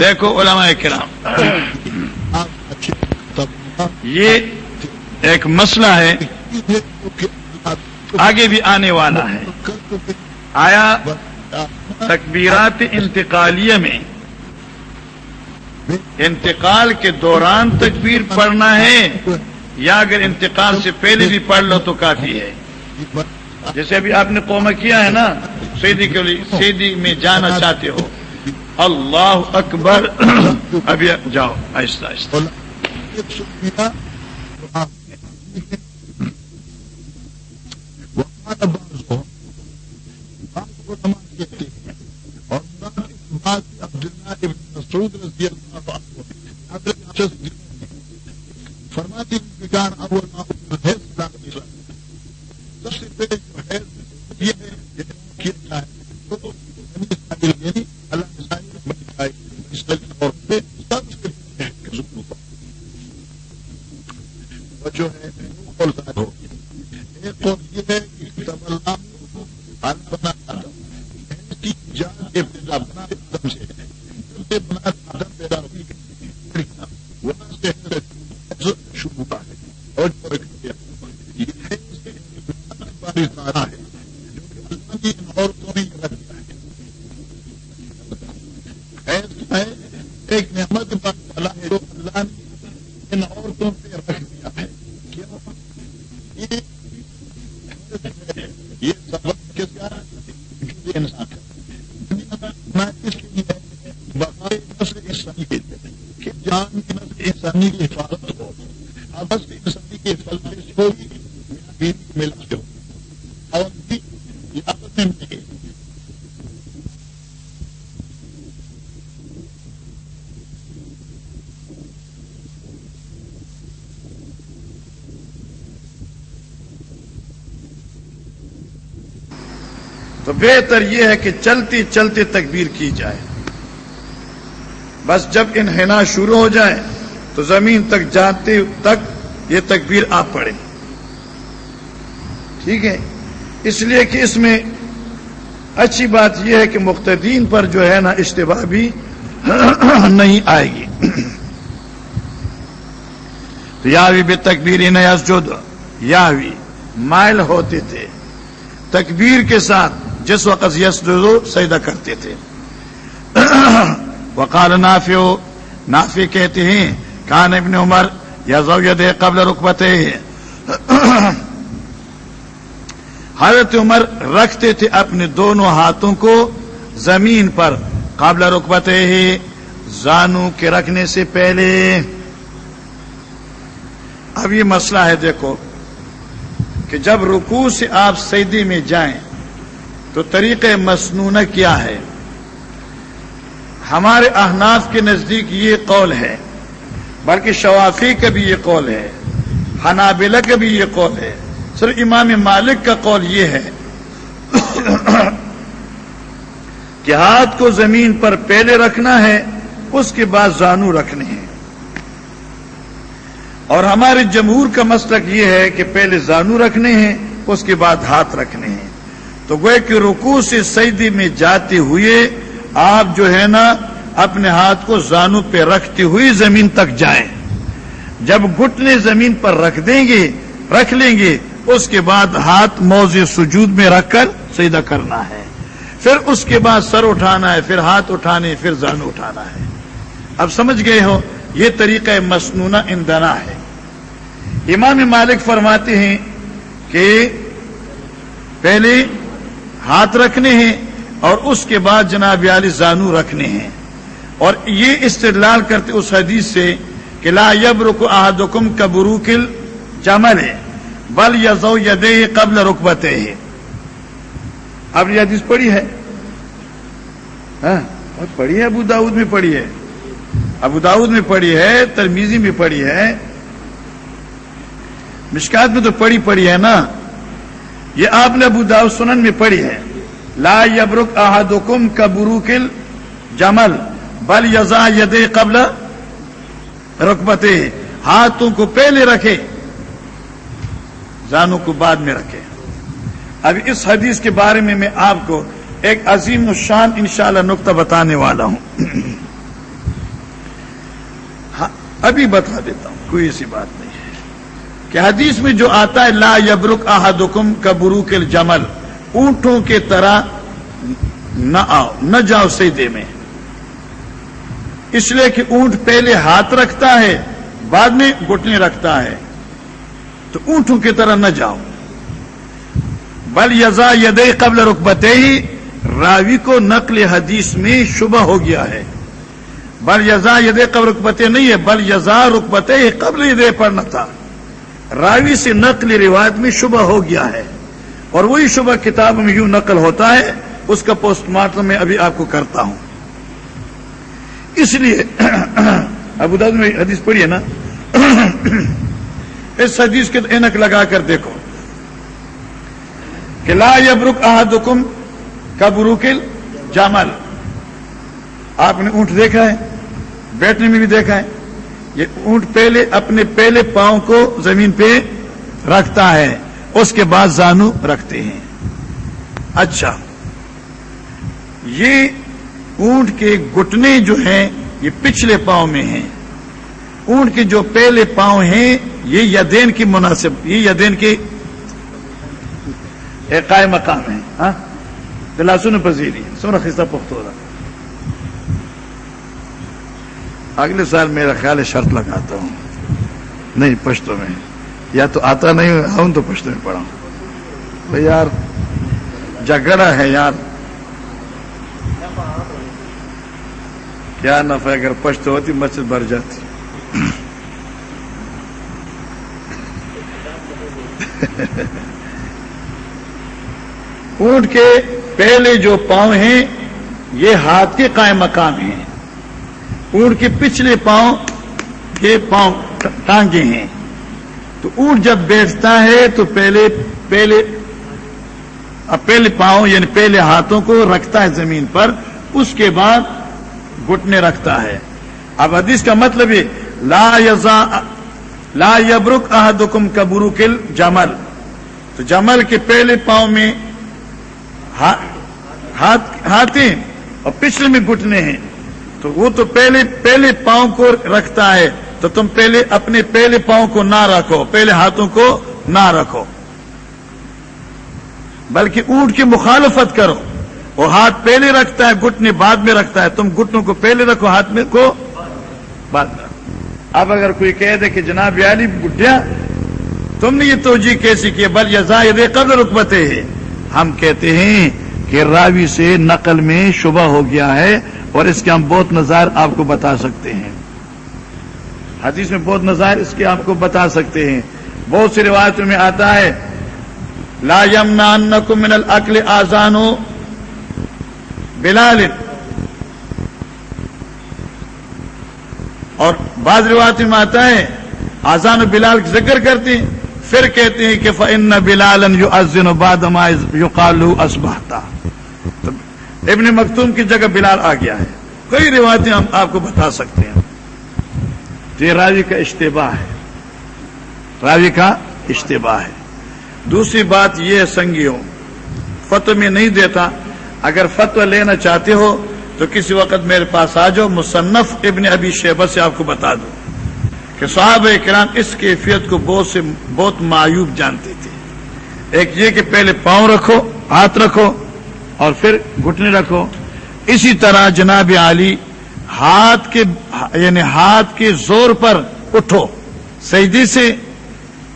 دیکھو علماء کرام۔ یہ ایک مسئلہ ہے۔ آگے بھی آنے والا ہے۔ آیا تکبیرات انتقالیہ میں۔ انتقال کے دوران تکبیر پڑھنا ہے۔ یا اگر انتقال سے پہلے بھی پڑھ لو تو کافی ہے۔ جیسے ابھی آپ نے قوم کیا ہے نا، سیدی کے لیے، سیدی میں جانا چاہتے ہو۔ اللہ اکبر۔ ابھی جاؤ، آہستہ آہستہ۔ مسعود رضی اللہ عنہ اول ما سب سے پہلے جو ہے یہ ہے کیا جائے۔ یعنی اللہ سب سے جو ہے قول ظاہر ہو ایک قول یہ ہے کہ تب اللہ بنا کی جان ابتدا بنا آدم سے بنا آدم پیدا ہوئی وہاں سے شروع ہوا ہے اور جو یہ ہے سارا ہے جو کہ اللہ کی ان عورتوں نے رکھ دیا ہے کیا ہے ایک نعمت والا ہے جو اللہ نے ان عورتوں پہ رکھ دیا ہے کیا یہ سبب کس کا انسان ہے اس لیے بقائے نسل انسانی کے کہ جان کی نسل انسانی کی حفاظت ہو آپس انسانی کی حفاظت سے ہوگی ملا سے ہو اور بھی آپس میں ملے تو بہتر یہ ہے کہ چلتے چلتے تکبیر کی جائے۔ بس جب انحنا شروع ہو جائے تو زمین تک جاتے تک یہ تکبیر آپ پڑے ٹھیک ہے؟ اس لیے کہ اس میں اچھی بات یہ ہے کہ مختدین پر جو ہے نا اشتباہ بھی نہیں آئے گی۔ تو یا بھی بے تکبیر نیاز جو یا بھی مائل ہوتے تھے۔ تکبیر کے ساتھ جس وقت یس سیدا کرتے تھے۔ وقال نافع نافع کہتے ہیں، کان ابن عمر یا زوید قبل رکبتے حضرت عمر رکھتے تھے اپنے دونوں ہاتھوں کو زمین پر قابل رکبتے ہی زانو کے رکھنے سے پہلے۔ اب یہ مسئلہ ہے دیکھو کہ جب رکوع سے آپ سیدی میں جائیں تو طریقہ مصنون کیا ہے؟ ہمارے احناف کے نزدیک یہ قول ہے، بلکہ شوافی کا بھی یہ قول ہے، حنابلہ کا بھی یہ قول ہے۔ سر امام مالک کا قول یہ ہے کہ ہاتھ کو زمین پر پہلے رکھنا ہے، اس کے بعد زانو رکھنے ہیں۔ اور ہمارے جمہور کا مسلک یہ ہے کہ پہلے زانو رکھنے ہیں، اس کے بعد ہاتھ رکھنے ہیں۔ تو گوئے کہ رکوع سے سیدی میں جاتے ہوئے آپ جو ہے نا اپنے ہاتھ کو زانو پہ رکھتے ہوئے زمین تک جائیں۔ جب گٹنے زمین پر رکھ دیں گے، رکھ لیں گے، اس کے بعد ہاتھ موز سجود میں رکھ کر سیدھا کرنا ہے۔ پھر اس کے بعد سر اٹھانا ہے، پھر ہاتھ اٹھانے، پھر زانو اٹھانا ہے۔ اب سمجھ گئے ہو، یہ طریقہ مصنوعہ اندنا ہے۔ امام مالک فرماتے ہیں کہ پہلے ہاتھ رکھنے ہیں اور اس کے بعد جناب علی زانو رکھنے ہیں۔ اور یہ استدلال کرتے اس حدیث سے کہ لا یب رک احدکم کبروکل جمل ہے بل یزو یدے قبل رکبتے ہے اب یہ حدیث پڑھی ہے؟ ہاں پڑھی ہے، ابو داود میں پڑھی ہے۔ ابو داود میں پڑھی ہے ترمیزی میں پڑھی ہے۔ مشکات میں تو پڑھی پڑھی ہے نا۔ یہ آپ نے ابو سنن میں پڑھی ہے۔ لا یبرک احدکم کبروکل جمل بل یزا ید قبل رکبتے ہاتھوں کو پہلے رکھے زانوں کو بعد میں رکھے اب اس حدیث کے بارے میں میں آپ کو ایک عظیم الشان انشاءاللہ نقطہ بتانے والا ہوں۔ ہاں، ابھی بتا دیتا ہوں، کوئی ایسی بات نہیں۔ کہ حدیث میں جو آتا ہے، لا یبرک احدکم کا بروک الجمل، اونٹوں کے طرح نہ آؤ، نہ جاؤ سیدے میں۔ اس لیے کہ اونٹ پہلے ہاتھ رکھتا ہے، بعد میں گٹنے رکھتا ہے۔ تو اونٹوں کی طرح نہ جاؤ۔ بل یزا ید قبل رکبتے ہی راوی کو نقل حدیث میں شبہ ہو گیا ہے۔ بل یزا ید قبل رکبتے نہیں ہے، بل یزا رکبتے قبل ید پڑھنا تھا۔ راوی سے نقل روایت میں شبہ ہو گیا ہے اور وہی شبہ کتاب میں یوں نقل ہوتا ہے، اس کا پوسٹ مارٹم میں ابھی آپ کو کرتا ہوں۔ اس لیے ابو داد میں حدیث پڑھی ہے نا۔ اس حدیث کے اینک لگا کر دیکھو۔ کہ لا یبرک احدکم کا بروکل جامل آپ نے اونٹ دیکھا ہے بیٹھنے میں بھی دیکھا ہے۔ یہ اونٹ پہلے اپنے پہلے پاؤں کو زمین پہ رکھتا ہے، اس کے بعد زانو رکھتے ہیں۔ اچھا۔ یہ اونٹ کے گٹنے جو ہیں، یہ پچھلے پاؤں میں ہیں۔ اونٹ کے جو پہلے پاؤں ہیں، یہ یدین کی مناسب، یہ یدین کی ایک مقام ہے ہاں؟ دلاسن پذیری سونا خستہ پخت ہو رہا اگلے سال میرا خیال ہے شرط لگاتا ہوں۔ نہیں، پشتوں میں۔ یا تو آتا نہیں ہوں تو پشتوں میں پڑھا۔ ہوں یار جگڑا ہے یار۔ کیا نفع اگر پشت ہوتی، مسجد بھر جاتی۔ اونٹ کے پہلے جو پاؤں ہیں، یہ ہاتھ کے قائم مقام ہیں۔ اونٹ کے پچھلے پاؤں یہ پاؤں ٹانگے ہیں۔ تو اونٹ جب بیٹھتا ہے تو پہلے پہلے پہلے پاؤں یعنی پہلے ہاتھوں کو رکھتا ہے زمین پر، اس کے بعد گھٹنے رکھتا ہے۔ اب حدیث کا مطلب یہ، لا یزا، لا یبرک احدکم کبرو کل جمل تو جمل کے پہلے پاؤں میں ہاتھیں اور پچھلے میں گھٹنے ہیں۔ تو وہ تو پہلے پہلے پاؤں کو رکھتا ہے تو تم پہلے اپنے پہلے پاؤں کو نہ رکھو، پہلے ہاتھوں کو نہ رکھو۔ بلکہ اونٹ کی مخالفت کرو۔ وہ ہاتھ پہلے رکھتا ہے، گھٹنے بعد میں رکھتا ہے۔ تم گھٹنوں کو پہلے رکھو، ہاتھ میں کو بعد میں اب اگر کوئی کہہ دے کہ جناب علی بڈیا تم نے یہ توجہ کیسی کی؟ بل یا زائد قدر رکبتے ہے۔ ہم کہتے ہیں کہ راوی سے نقل میں شبہ ہو گیا ہے۔ اور اس کے ہم بہت نظار آپ کو بتا سکتے ہیں۔ حدیث میں بہت نظار اس کے آپ کو بتا سکتے ہیں۔ بہت سی روایتوں میں آتا ہے، لا یمنا من العقل آزان بلال۔ اور بعض روایت میں آتا ہے آزان و بلال ذکر کرتے ہیں، پھر کہتے ہیں کہ فن بلال یو ازن و بادما یو قالو اسباتا ابن مختوم کی جگہ بلال آ گیا ہے۔ کئی روایتیں ہم آپ کو بتا سکتے ہیں۔ یہ راوی کا اشتباہ ہے۔ راوی کا اشتباہ ہے۔ دوسری بات یہ ہے سنگیوں فتو میں نہیں دیتا۔ اگر فتو لینا چاہتے ہو تو کسی وقت میرے پاس آ جاؤ۔ مصنف ابن ابی شیبت سے آپ کو بتا دوں۔ کہ صحابہ کرام اس کیفیت کو بہت سے، بہت معیوب جانتے تھے۔ ایک یہ کہ پہلے پاؤں رکھو، ہاتھ رکھو۔ اور پھر گھٹنے رکھو۔ اسی طرح جناب علی ہاتھ کے یعنی ہاتھ کے زور پر اٹھو۔ سیدی سے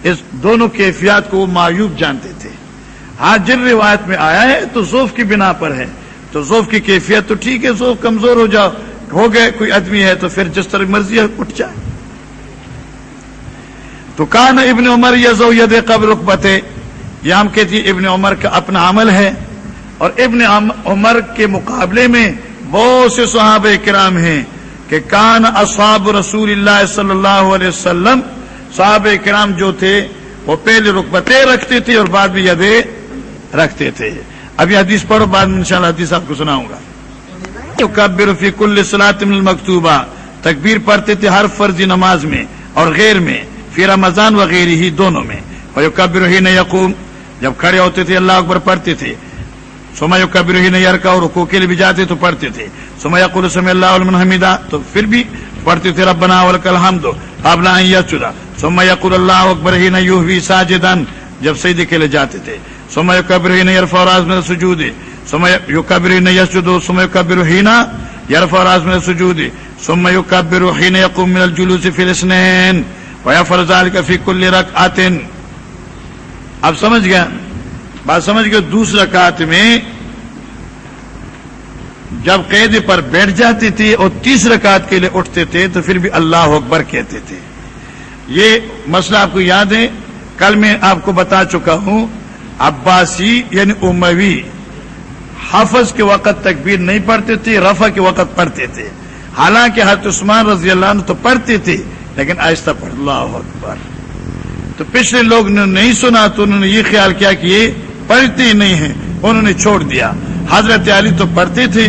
اس دونوں کیفیات کو وہ معیوب جانتے تھے۔ ہاں جن روایت میں آیا ہے تو زوف کی بنا پر ہے۔ تو زوف کی کیفیت تو ٹھیک ہے، زوف کمزور ہو جاؤ، ہو گئے، کوئی آدمی ہے تو پھر جس طرح مرضی ہے اٹھ جائے۔ تو کان ابن عمر یزو ید قبر رقبت یہ ہم کہتی ابن عمر کا اپنا عمل ہے۔ اور ابن عمر کے مقابلے میں بہت سے صحابہ کرام ہیں کہ کان اصحاب رسول اللہ صلی اللہ علیہ وسلم، صحابہ کرام جو تھے، وہ پہلے رکبتیں رکھتے تھے اور بعد میں یدے رکھتے تھے۔ ابھی حدیث پڑھو، بعد میں انشاءاللہ حدیث آپ کو سناؤں گا۔ کبر فی کل المکتوبہ۔ تکبیر پڑھتے تھے ہر فرضی نماز میں اور غیر میں پھر رمضان وغیرہ ہی دونوں میں۔ اور کبر ہی یقوم۔ جب کھڑے ہوتے تھے، اللہ اکبر پڑھتے تھے۔ سما کبر ہی نہیں کا اور رکو کے لیے بھی جاتے تو پڑھتے تھے. سما یقول سمی اللہ علم حمیدہ، تو پھر بھی پڑھتے تھے، ربنا ولکل حمد قابل یسجد. سما یقول اللہ اکبر ہی نہ یو بھی ساجدن جب سیدی کے لیے جاتے تھے. سما کبر ہی نہیں راز میں سجود سما یو کبر ہی نہیں یسجد سما کبر ہی نہ یرف راز میں سجود سما یو کبر ہی نے یقوم من الجلوس فی الاسنین ویا فرزال کا فی کل رکعتن اب سمجھ گیا بات سمجھ گئے؟ دوسرا کات میں جب قید پر بیٹھ جاتی تھی اور تیسرا کات کے لیے اٹھتے تھے تو پھر بھی اللہ اکبر کہتے تھے۔ یہ مسئلہ آپ کو یاد ہے؟ کل میں آپ کو بتا چکا ہوں، عباسی یعنی اموی حفظ کے وقت تکبیر نہیں پڑھتے تھے، رفع کے وقت پڑھتے تھے۔ حالانکہ حضرت عثمان رضی اللہ عنہ تو پڑھتے تھے، لیکن آہستہ پڑھ۔ اللہ اکبر۔ تو پچھلے لوگ نے نہیں سنا تو انہوں نے یہ خیال کیا کہ یہ پڑھتے ہی نہیں ہیں، انہوں نے چھوڑ دیا۔ حضرت علی تو پڑھتے تھے،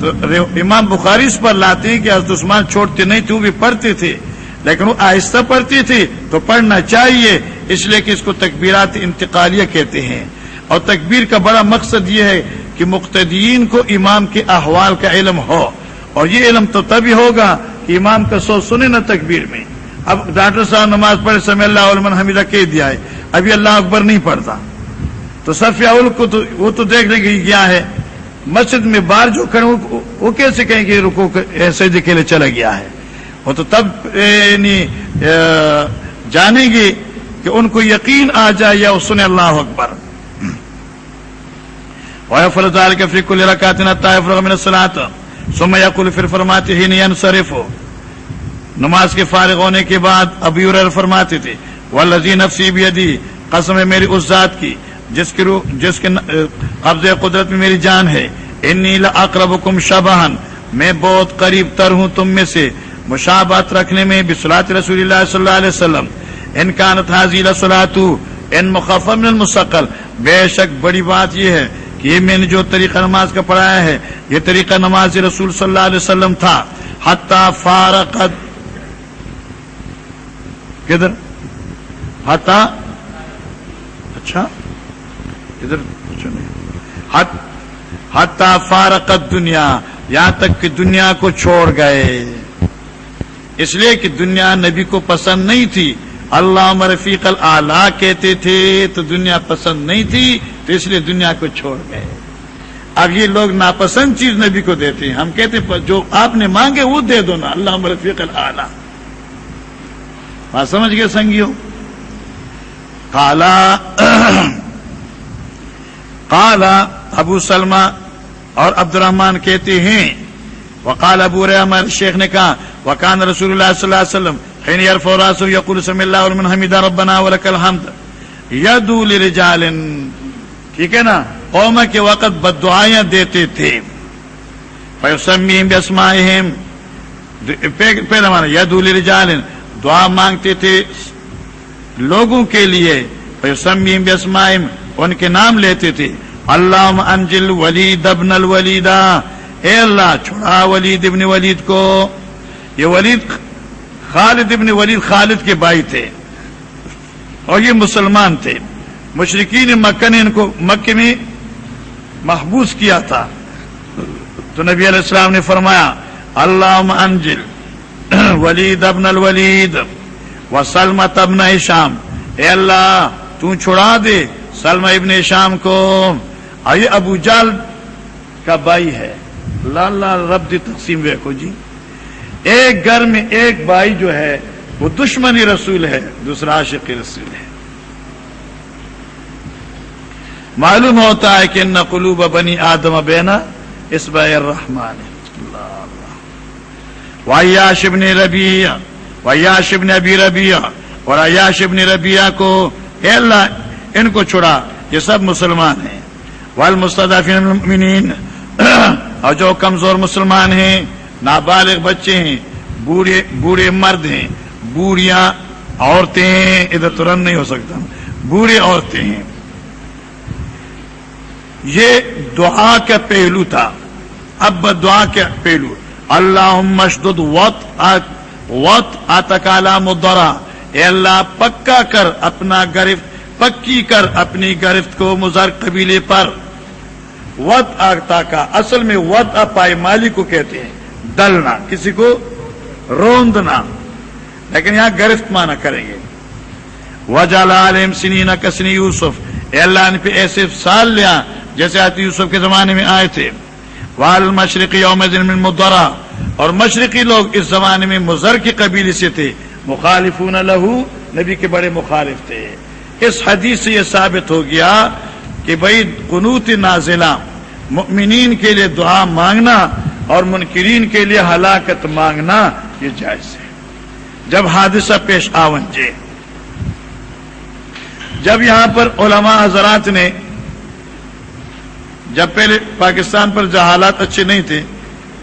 تو امام بخاری اس پر لاتے ہیں کہ حضرت عثمان چھوڑتے نہیں تھے وہ بھی پڑھتے تھے۔ لیکن وہ آہستہ پڑھتی تھی تو پڑھنا چاہیے، اس لیے کہ اس کو تکبیرات انتقالیہ کہتے ہیں۔ اور تکبیر کا بڑا مقصد یہ ہے کہ مقتدین کو امام کے احوال کا علم ہو۔ اور یہ علم تو تبھی ہوگا کہ امام کا سو سنے نہ تکبیر میں۔ اب ڈاکٹر صاحب نماز پڑھے سمے اللہ علم حمیدہ کہہ دیا ہے، ابھی اللہ اکبر نہیں پڑھتا۔ تو اول کو تو وہ تو دیکھنے کی گیا ہے۔ مسجد میں باہر جو کریں وہ کیسے کہیں کہ رکو ایسے کے لیے چلا گیا ہے۔ وہ تو تب یعنی جانیں گے کہ ان کو یقین آ جائے یا سنے اللہ اکبر۔ فلطال کے فریق السلاط سمیا کل پھر فرماتے ہی نہیں انصرف ہو نماز کے فارغ ہونے کے بعد ابھی فرماتے تھے والذی نفسی بھی قسم ہے میری اس ذات کی۔ جس کی روح جس کے قبض قدرت میں میری جان ہے۔ ان نیلا اقرب کم شبہن میں بہت قریب تر ہوں تم میں سے۔ مشابات رکھنے میں بسلاط رسول اللہ صلی اللہ علیہ وسلم۔ ان کا نتازیلا سلاتو ان مخفف من المستقل بے شک بڑی بات یہ ہے کہ یہ میں نے جو طریقہ نماز کا پڑھایا ہے، یہ طریقہ نماز رسول صلی اللہ علیہ وسلم تھا۔ حتی فارقت کدھر؟ حتی اچھا۔ ادھر کچھ نہیں۔ حتی فارقت دنیا یہاں تک کہ دنیا کو چھوڑ گئے۔ اس لیے کہ دنیا نبی کو پسند نہیں تھی۔ اللہ رفیق اللہ کہتے تھے تو دنیا پسند نہیں تھی، تو اس لیے دنیا کو چھوڑ گئے۔ اب یہ لوگ ناپسند چیز نبی کو دیتے ہیں۔ ہم کہتے ہیں جو آپ نے مانگے وہ دے دو نا۔ اللہ رفیق اللہ بات سمجھ گئے سنگیو کالا کالا ابو سلمہ اور عبد الرحمان کہتے ہیں، وقال ابو رحمان شیخ نے کہا، وکان رسول اللہ صلی اللہ علیہ وسلم حين يرفع راسه يقول سمع الله ولمن حمد ربنا ولك الحمد. يدعو لرجال، ٹھیک ہے نا؟ قوم کے وقت بد دعائیں دیتے تھے۔ فیسمیم باسمائهم پہلا مانا یدعو لرجال، دعا مانگتے تھے لوگوں کے لیے۔ فیسمیم باسمائهم ان کے نام لیتے تھے۔ اللہ انجل ولید ابن الولیدہ اے اللہ چھڑا ولید ابن ولید کو۔ یہ ولید خالد ابن ولید خالد کے بھائی تھے۔ اور یہ مسلمان تھے۔ مشرقین مکہ نے ان کو مکے میں محبوس کیا تھا۔ تو نبی علیہ السلام نے فرمایا اللہ انجل ولید ابن الولید و سلمت ابن شام اے اللہ، تو چھڑا دے۔ سلم ابن شام کو، آئیے ابو جال کا بھائی ہے۔ لال لال رب دی تقسیم ویکو جی۔ ایک گھر میں ایک بھائی جو ہے، وہ دشمنی رسول ہے، دوسرا عاشق رسول ہے۔ معلوم ہوتا ہے کہ ان قلوب بنی آدم بینا اس بے الرحمان ویاش ابن ربیع ویاش ابن ابی ربیع اور عیاش ابن ربیع کو، اے اللہ ان کو چھڑا یہ سب مسلمان ہیں۔ والمستضعفین اور جو کمزور مسلمان ہیں، نابالغ بچے ہیں، بوڑھے بوڑھے مرد ہیں، بوڑھیاں عورتیں ہیں، ادھر ترنت نہیں ہو سکتا۔ بوڑھے عورتیں ہیں۔ یہ دعا کا پہلو تھا۔ اب دعا کا پہلو۔ اللہ مشدد وط وط آتکالا مدرا اے اللہ، پکا کر اپنا گرفت پکی کر اپنی گرفت کو مزر قبیلے پر۔ وط آتا کا اصل میں وط پائے مالی کو کہتے ہیں۔ ڈلنا کسی کو روندنا۔ لیکن یہاں گرفت مانا کریں گے۔ وجال عالم سنی نہ کسنی یوسف۔ اے اللہ نے پہ ایسے سال لیا جیسے آتی یوسف کے زمانے میں آئے تھے۔ وال مشرقی یوم دن مدرا اور مشرقی لوگ اس زمانے میں مزر کی قبیلے سے تھے۔ مخالفون لہو، نبی کے بڑے مخالف تھے۔ اس حدیث سے یہ ثابت ہو گیا کہ بھائی قنوت نازلہ، مؤمنین کے لیے دعا مانگنا اور منکرین کے لیے ہلاکت مانگنا یہ جائز ہے۔ جب حادثہ پیش آونجے جب یہاں پر علماء حضرات نے، جب پہلے پاکستان پر جو حالات اچھے نہیں تھے،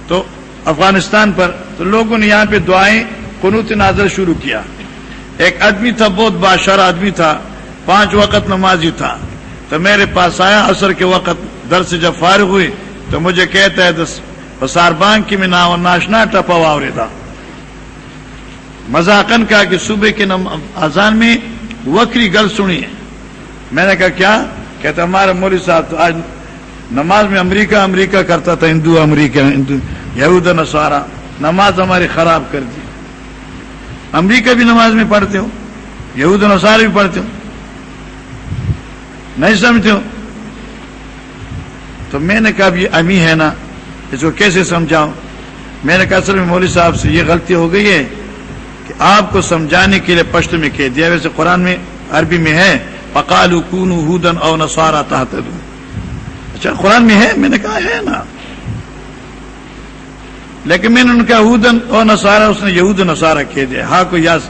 تو افغانستان پر تو لوگوں نے یہاں پہ دعائیں قنوت نازر شروع کیا۔ ایک آدمی تھا، بہت بادشاہ آدمی تھا پانچ وقت نمازی تھا۔ تو میرے پاس آیا اثر کے وقت در سے جب فارغ ہوئی، تو مجھے کہتا ہے سار بانگ کی میں ناشنا ٹپا واورے تھا۔ مذاقن کہا کہ صبح کے آزان میں وکری گل سنی ہے۔ میں نے کہا، کیا؟ کہتا ہمارا مولوی صاحب تو آج نماز میں امریکہ امریکہ کرتا تھا، ہندو امریکہ ہندو یہود نسوارا نماز ہماری خراب کر دی۔ امریکہ بھی نماز میں پڑھتے ہو، یہود نسوار بھی پڑھتے ہو۔ نہیں سمجھتے ہو تو میں نے کہا اب یہ امی ہے نا، اس کو کیسے سمجھاؤں؟ میں نے کہا سر مولوی صاحب سے یہ غلطی ہو گئی ہے کہ آپ کو سمجھانے کے لیے پشت میں کہہ دیا۔ ویسے قرآن میں، عربی میں ہے پکالو کون ہودن او نسوارا تحت اچھا قرآن میں ہے، میں نے کہا ہے نا۔ لیکن میں نے ان کا ہودن او نسارا اس نے یہود نسارا کہہ دیا۔ ہاں کو یاس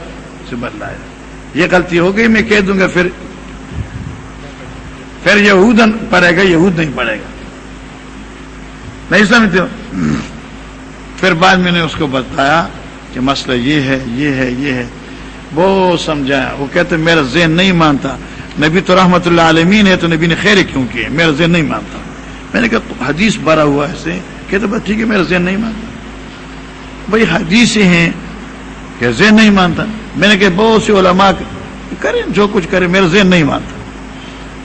سے بدلایا یہ غلطی ہو گئی، میں کہہ دوں گا پھر۔ پھر یہودن پڑے گا، یہود نہیں پڑے گا۔ نہیں سمجھتے ہو؟ پھر بعد میں نے اس کو بتایا کہ مسئلہ یہ ہے یہ ہے یہ ہے۔ وہ سمجھایا وہ کہتے میرا ذہن نہیں مانتا۔ نبی تو رحمت اللہ عالمین ہے تو نبی نے خیر کیوں کیے میرا ذہن نہیں مانتا۔ میں نے کہا حدیث بھرا ہوا ایسے کہتے بس ٹھیک ہے، میرا ذہن نہیں مانتا۔ بھائی حدیث ہیں کہ ذہن نہیں مانتا۔ میں نے کہا، بہت سے علماء کریں، جو کچھ کرے میرا ذہن نہیں مانتا۔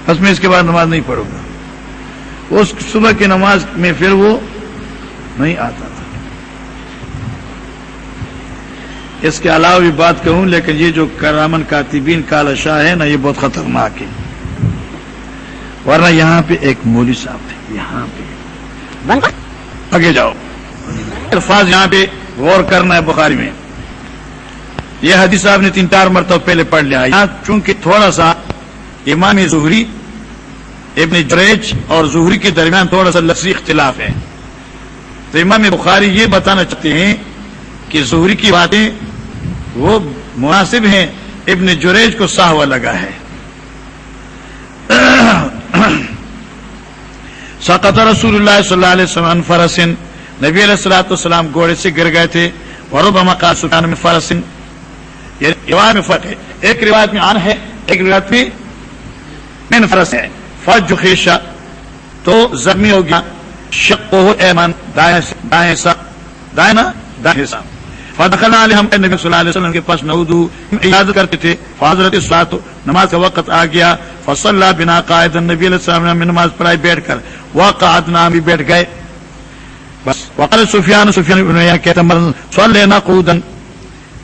بس میں اس کے بعد نماز نہیں پڑھوں گا۔ اس صبح کی نماز میں پھر وہ نہیں آتا تھا۔ اس کے علاوہ بھی بات کہوں لیکن یہ جو کرامن کاتبین کالا شاہ ہے نا یہ بہت خطرناک ہے ورنہ یہاں پہ ایک مولی صاحب تھے یہاں پہ۔ آگے جاؤ۔ الفاظ یہاں پہ غور کرنا ہے بخاری میں۔ یہ حدیث صاحب نے تین چار مرتبہ پہلے پڑھ لیا۔ چونکہ تھوڑا سا امام ظہری ابن جریج اور ظہری کے درمیان تھوڑا سا لفظی اختلاف ہے۔ تو امام بخاری یہ بتانا چاہتے ہیں کہ ظہری کی باتیں وہ مناسب ہیں، ابن جریج کو ساہوا لگا ہے۔ سقط رسول اللہ صلی اللہ علیہ وسلم فرسن، نبی علیہ السلاۃ والسلام گھوڑے سے گر گئے تھے ورب مقا سلطان میں فرسن۔ یعنی روایت میں فرق ہے۔ ایک روایت میں آن ہے، ایک روایت میں من فرس ہے۔ فرج جو خیشہ تو زخمی ہو گیا۔ شق ایمن دائیں دائیں سا دائیں نا دائیں سا فدخلنا علیہ ہم نبی صلی اللہ علیہ وسلم کے پاس نعودو۔ یاد کرتے تھے۔ فاضرت الصلاۃ نماز کا وقت آ گیا۔ فصلى بنا قائد نبی علیہ السلام نے نماز پڑھائی بیٹھ کر۔ وقعدنا بھی بیٹھ گئے۔ بس۔ وقال سفیان سفیان بن عیینہ کہتا مرن صلینا قودا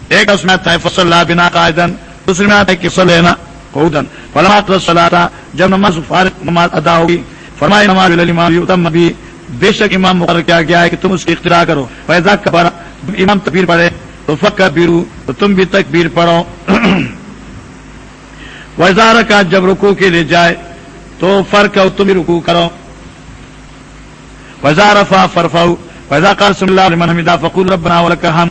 ایک اس میں تھا فصلى بنا قائدا دوسری میں آتا ہے کہ صلینا۔ قودا فلما قضى الصلاة۔ جب نماز فارغ نماز ادا ہوگی فرمائے نماز الامام یؤتم بھی بے شک امام مقرر کیا گیا ہے کہ تم اس کی اختراع کرو۔ فیضا کبر امام تکبیر پڑھے، تو فک بیرو تو تم بھی تکبیر پڑھو۔ وزار کا جب رکو کے لیے جائے، تو فرق ہو تم بھی رکو کرو۔ وزار فا فرفا وزا کار صلی اللہ علیہ حمیدہ فقول ربنا ولک ہم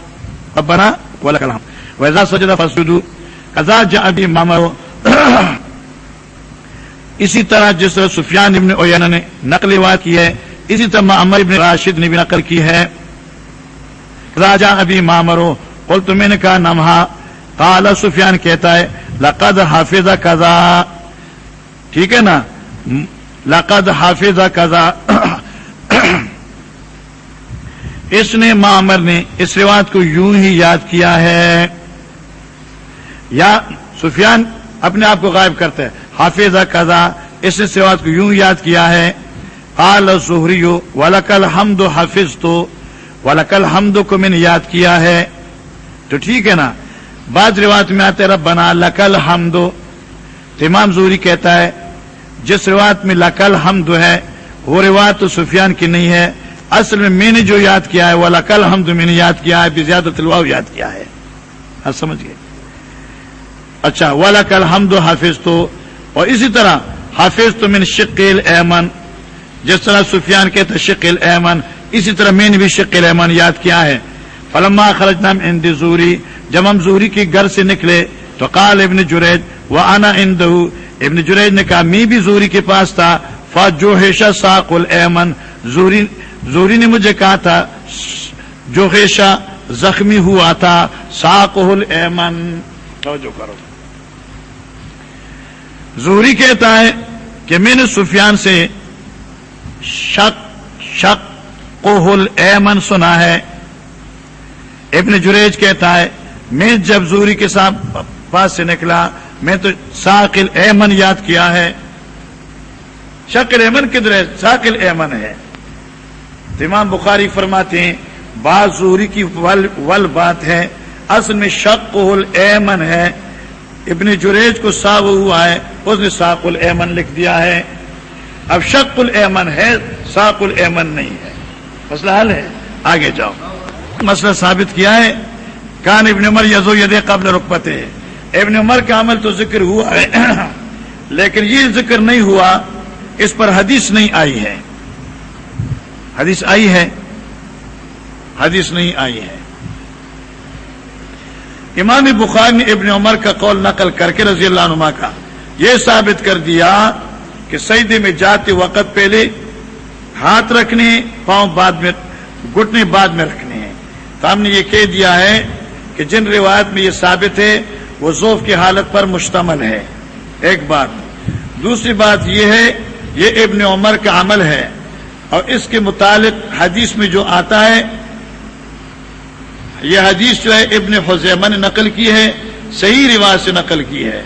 ربنا ولک الحم وزا سجدہ فسجدو کذا جاء ابی مامرو اسی طرح جس طرح سفیان ابن اوینا نے نقل روایت کی ہے، اسی طرح معمر ابن راشد نے بھی نقل کی ہے۔ راجا ابھی مامرو بول تو میں نے کہا نمہا کالا سفیان کہتا ہے، لقد حافظ کزا ٹھیک ہے نا؟ لقد حافظ کزا اس نے معمر نے اس روایت کو یوں ہی یاد کیا ہے۔ یا سفیان اپنے آپ کو غائب کرتا ہے حافظ کزا اس نے اس کو یوں یاد کیا ہے، قال سہری ولکل حمد حافظ تو ولکل حمد کو میں نے یاد کیا ہے۔ تو ٹھیک ہے نا؟ بعض روایت میں آتے رب بنا لکل حمد امام زوری کہتا ہے، جس روایت میں لکل حمد ہے، وہ روایت تو سفیان کی نہیں ہے۔ اصل میں میں نے جو یاد کیا ہے وہ لکل حمد میں نے یاد کیا ہے زیادہ تلوا یاد کیا ہے۔ آپ سمجھ گئے؟ اچھا ولکل حمد حافظ تو اور اسی طرح حافظ تو من شکیل ایمن جس طرح سفیان کے شکیل ایمن اسی طرح میں نے بھی شکیل ایمن یاد کیا ہے۔ فلما خرج نام ان زوری جب ہم زوری کی گھر سے نکلے تو قال ابن جریج وہ آنا ان ابن جریج نے کہا، میں بھی زوری کے پاس تھا۔ فا جو ساق الایمن زوری زوری نے مجھے کہا تھا جوہیشا زخمی ہوا تھا۔ ساق الایمن توجہ کرو۔ زوری کہتا ہے کہ میں نے سفیان سے شک شک کوہل ایمن سنا ہے۔ ابن جریج کہتا ہے، میں جب زوری کے ساتھ پاس سے نکلا، میں تو ساقل ایمن یاد کیا ہے۔ شکل ایمن کدھر ہے؟ ساقل ایمن ہے۔ امام بخاری فرماتے ہیں، بعض زوری کی ول ول بات ہے، اصل میں شک کوہل ایمن ہے۔ ابن جریج کو سا ہوا ہے، اس نے ساق الایمن لکھ دیا ہے۔ اب شک الایمن ہے ساق الایمن نہیں ہے۔ مسئلہ حل ہے۔ آگے جاؤ۔ مسئلہ ثابت کیا ہے۔ کان ابن عمر یزو ید قبل رکبت ہے ابن عمر کا عمل تو ذکر ہوا ہے، لیکن یہ ذکر نہیں ہوا، اس پر حدیث نہیں آئی ہے۔ حدیث آئی ہے۔ حدیث نہیں آئی ہے۔ امام بخار نے ابن عمر کا قول نقل کر کے رضی اللہ عنہ کا یہ ثابت کر دیا کہ سیدے میں جاتے وقت پہلے ہاتھ رکھنے، پاؤں بعد میں، گھٹنے بعد میں رکھنے ہیں۔ تو ہم نے یہ کہہ دیا ہے کہ جن روایت میں یہ ثابت ہے، وہ ذوف کی حالت پر مشتمل ہے۔ ایک بات۔ دوسری بات یہ ہے، یہ ابن عمر کا عمل ہے۔ اور اس کے متعلق حدیث میں جو آتا ہے یہ حدیث جو ہے ابن حزیمہ نے نقل کی ہے صحیح رواج سے نقل کی ہے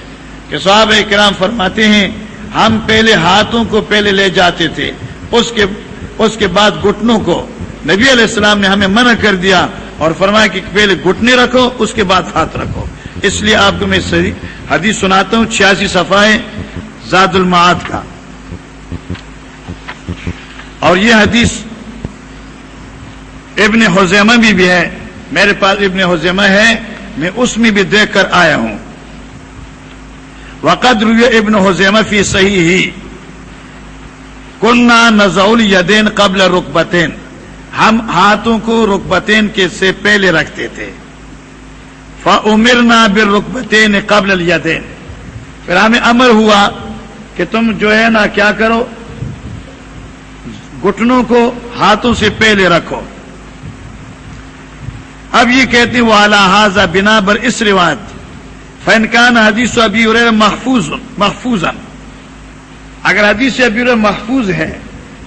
کہ صحابہ کرام فرماتے ہیں ہم پہلے ہاتھوں کو پہلے لے جاتے تھے اس کے اس کے بعد گٹنوں کو۔ نبی علیہ السلام نے ہمیں منع کر دیا اور فرمایا کہ پہلے گٹنے رکھو اس کے بعد ہاتھ رکھو۔ اس لیے آپ کو میں حدیث سناتا ہوں چھیاسی صفائے زاد المعاد کا۔ اور یہ حدیث ابن حزیمہ بھی, بھی ہے۔ میرے پاس ابن حزیمہ ہے، میں اس میں بھی دیکھ کر آیا ہوں۔ وقت روی ابن حزیمہ فی صحیح ہی کنہ نزول یدین قبل رکبتین۔ ہم ہاتھوں کو رکبتین کے سے پہلے رکھتے تھے۔ فمرنا بر رکبتین قبل یدین پھر ہمیں امر ہوا کہ تم جو ہے نا کیا کرو گٹنوں کو ہاتھوں سے پہلے رکھو۔ اب یہ کہتے ہیں وہ اعلی بنا، بر اس روایت فنکان حدیث ابی محفوظ محفوظ اگر حدیث ابی محفوظ ہے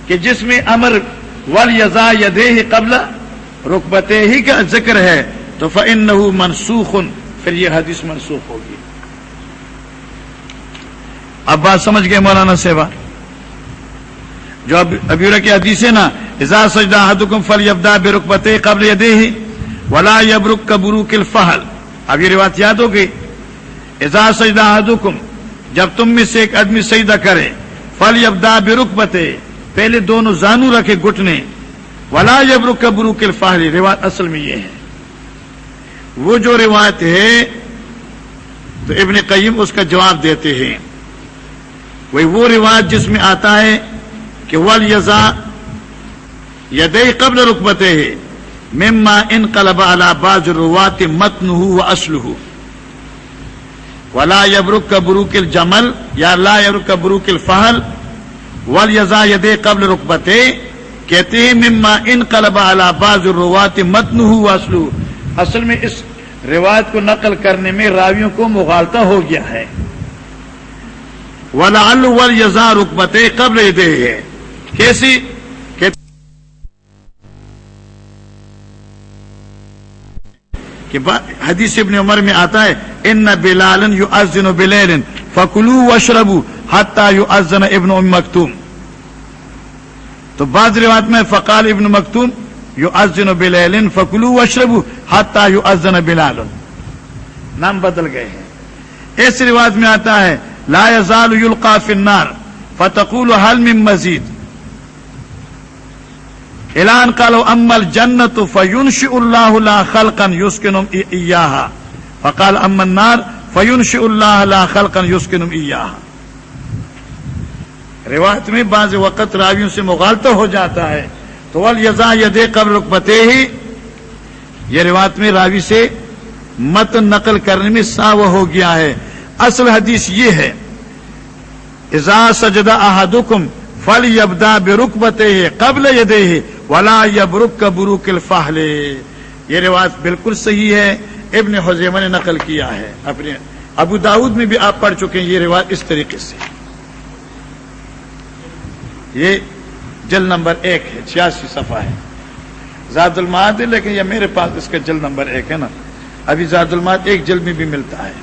کہ جس میں امر ول یزا یدے قبل رکبت ہی کا ذکر ہے، تو فن منسوخ، پھر یہ حدیث منسوخ ہوگی۔ اب بات سمجھ گئے مولانا سیوا جو ابیورا کی حدیث ہے نا ازا سجدہ حدکم فل یبدا بے رکبت قبل یدے ہی ولا یبرک کبرو کل فہل اب یہ روایت یاد ہو گئی ازا سجدہ حدکم جب تم میں سے ایک آدمی سجدہ کرے فل یبدا بے رکبتے پہلے دونوں زانو رکھے گٹنے ولا یبرک کبرو کل فہل روایت اصل میں یہ ہے۔ وہ جو روایت ہے، تو ابن قیم اس کا جواب دیتے ہیں۔ وہی وہ روایت جس میں آتا ہے کہ ول یزا یدئی قبل رکبتے ہے۔ مما ان قلب باز روات متن ہو اسل ولا یبرک بروک الجمل، یا لا یبرک بروک الفہل ول یزا قبل رکبتے کہتے ہیں، مما ان قلب باز روات متن ہو اسلو اصل میں اس روایت کو نقل کرنے میں راویوں کو مغالتا ہو گیا ہے۔ ولا ول یزا قبل دے ہے۔ کیسی کہ حدیث ابن عمر میں آتا ہے، ان بلالن یو ازن بلین فکلو وشربو حتا یو ازن ابن ام مکتوم تو بعض روایت میں فقال ابن مکتوم یو ازن بلین فکلو وشربو حتا یو ازن بلال. نام بدل گئے ہیں۔ اس روایت میں آتا ہے، لا يزال يلقى في النار فتقول هل من مزید اعلان کالو امل جنت فیونش اللہ اللہ خلقن یوسکن فقال امن نار فیونش اللہ اللہ خلقن یوسکن روایت میں بعض وقت راویوں سے مغالطہ ہو جاتا ہے۔ تو ول یزا ید قبل رکبتے ہی یہ روایت میں راوی سے مت نقل کرنے میں ساو ہو گیا ہے۔ اصل حدیث یہ ہے ازا سجدہ احدکم فل یبدا بے رکبتے قبل یدے ولا یبرک بروک الفہلے یہ روایت بالکل صحیح ہے۔ ابن حزیمہ نے نقل کیا ہے۔ اپنے ابو داود میں بھی آپ پڑھ چکے ہیں۔ یہ روایت اس طریقے سے۔ یہ جل نمبر ایک ہے۔ چھیاسی صفحہ ہے۔ زاد الماد ہے، لیکن یہ میرے پاس اس کا جل نمبر ایک ہے نا۔ ابھی زاد الماد ایک جل میں بھی ملتا ہے۔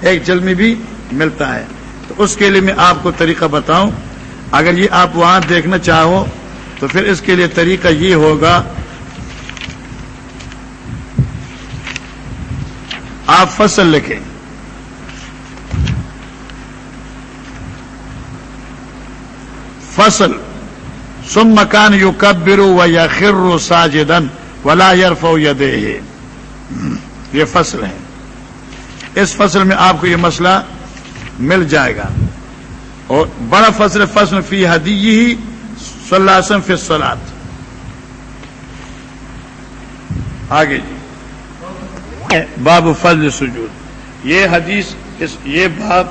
ایک جل میں بھی ملتا ہے۔ تو اس کے لیے میں آپ کو طریقہ بتاؤں۔ اگر یہ آپ وہاں دیکھنا چاہو تو پھر اس کے لیے طریقہ یہ ہوگا، آپ فصل لکھیں۔ فصل سم مکان یو کبرو و یا خر ساجدن ولا یرف دے یہ فصل ہے۔ اس فصل میں آپ کو یہ مسئلہ مل جائے گا۔ اور بڑا فصل فصل فی حدی ہی صلی اللہ علیہ وسلم فی الصلاۃ آگے جی. باب فضل سجود یہ حدیث اس یہ باب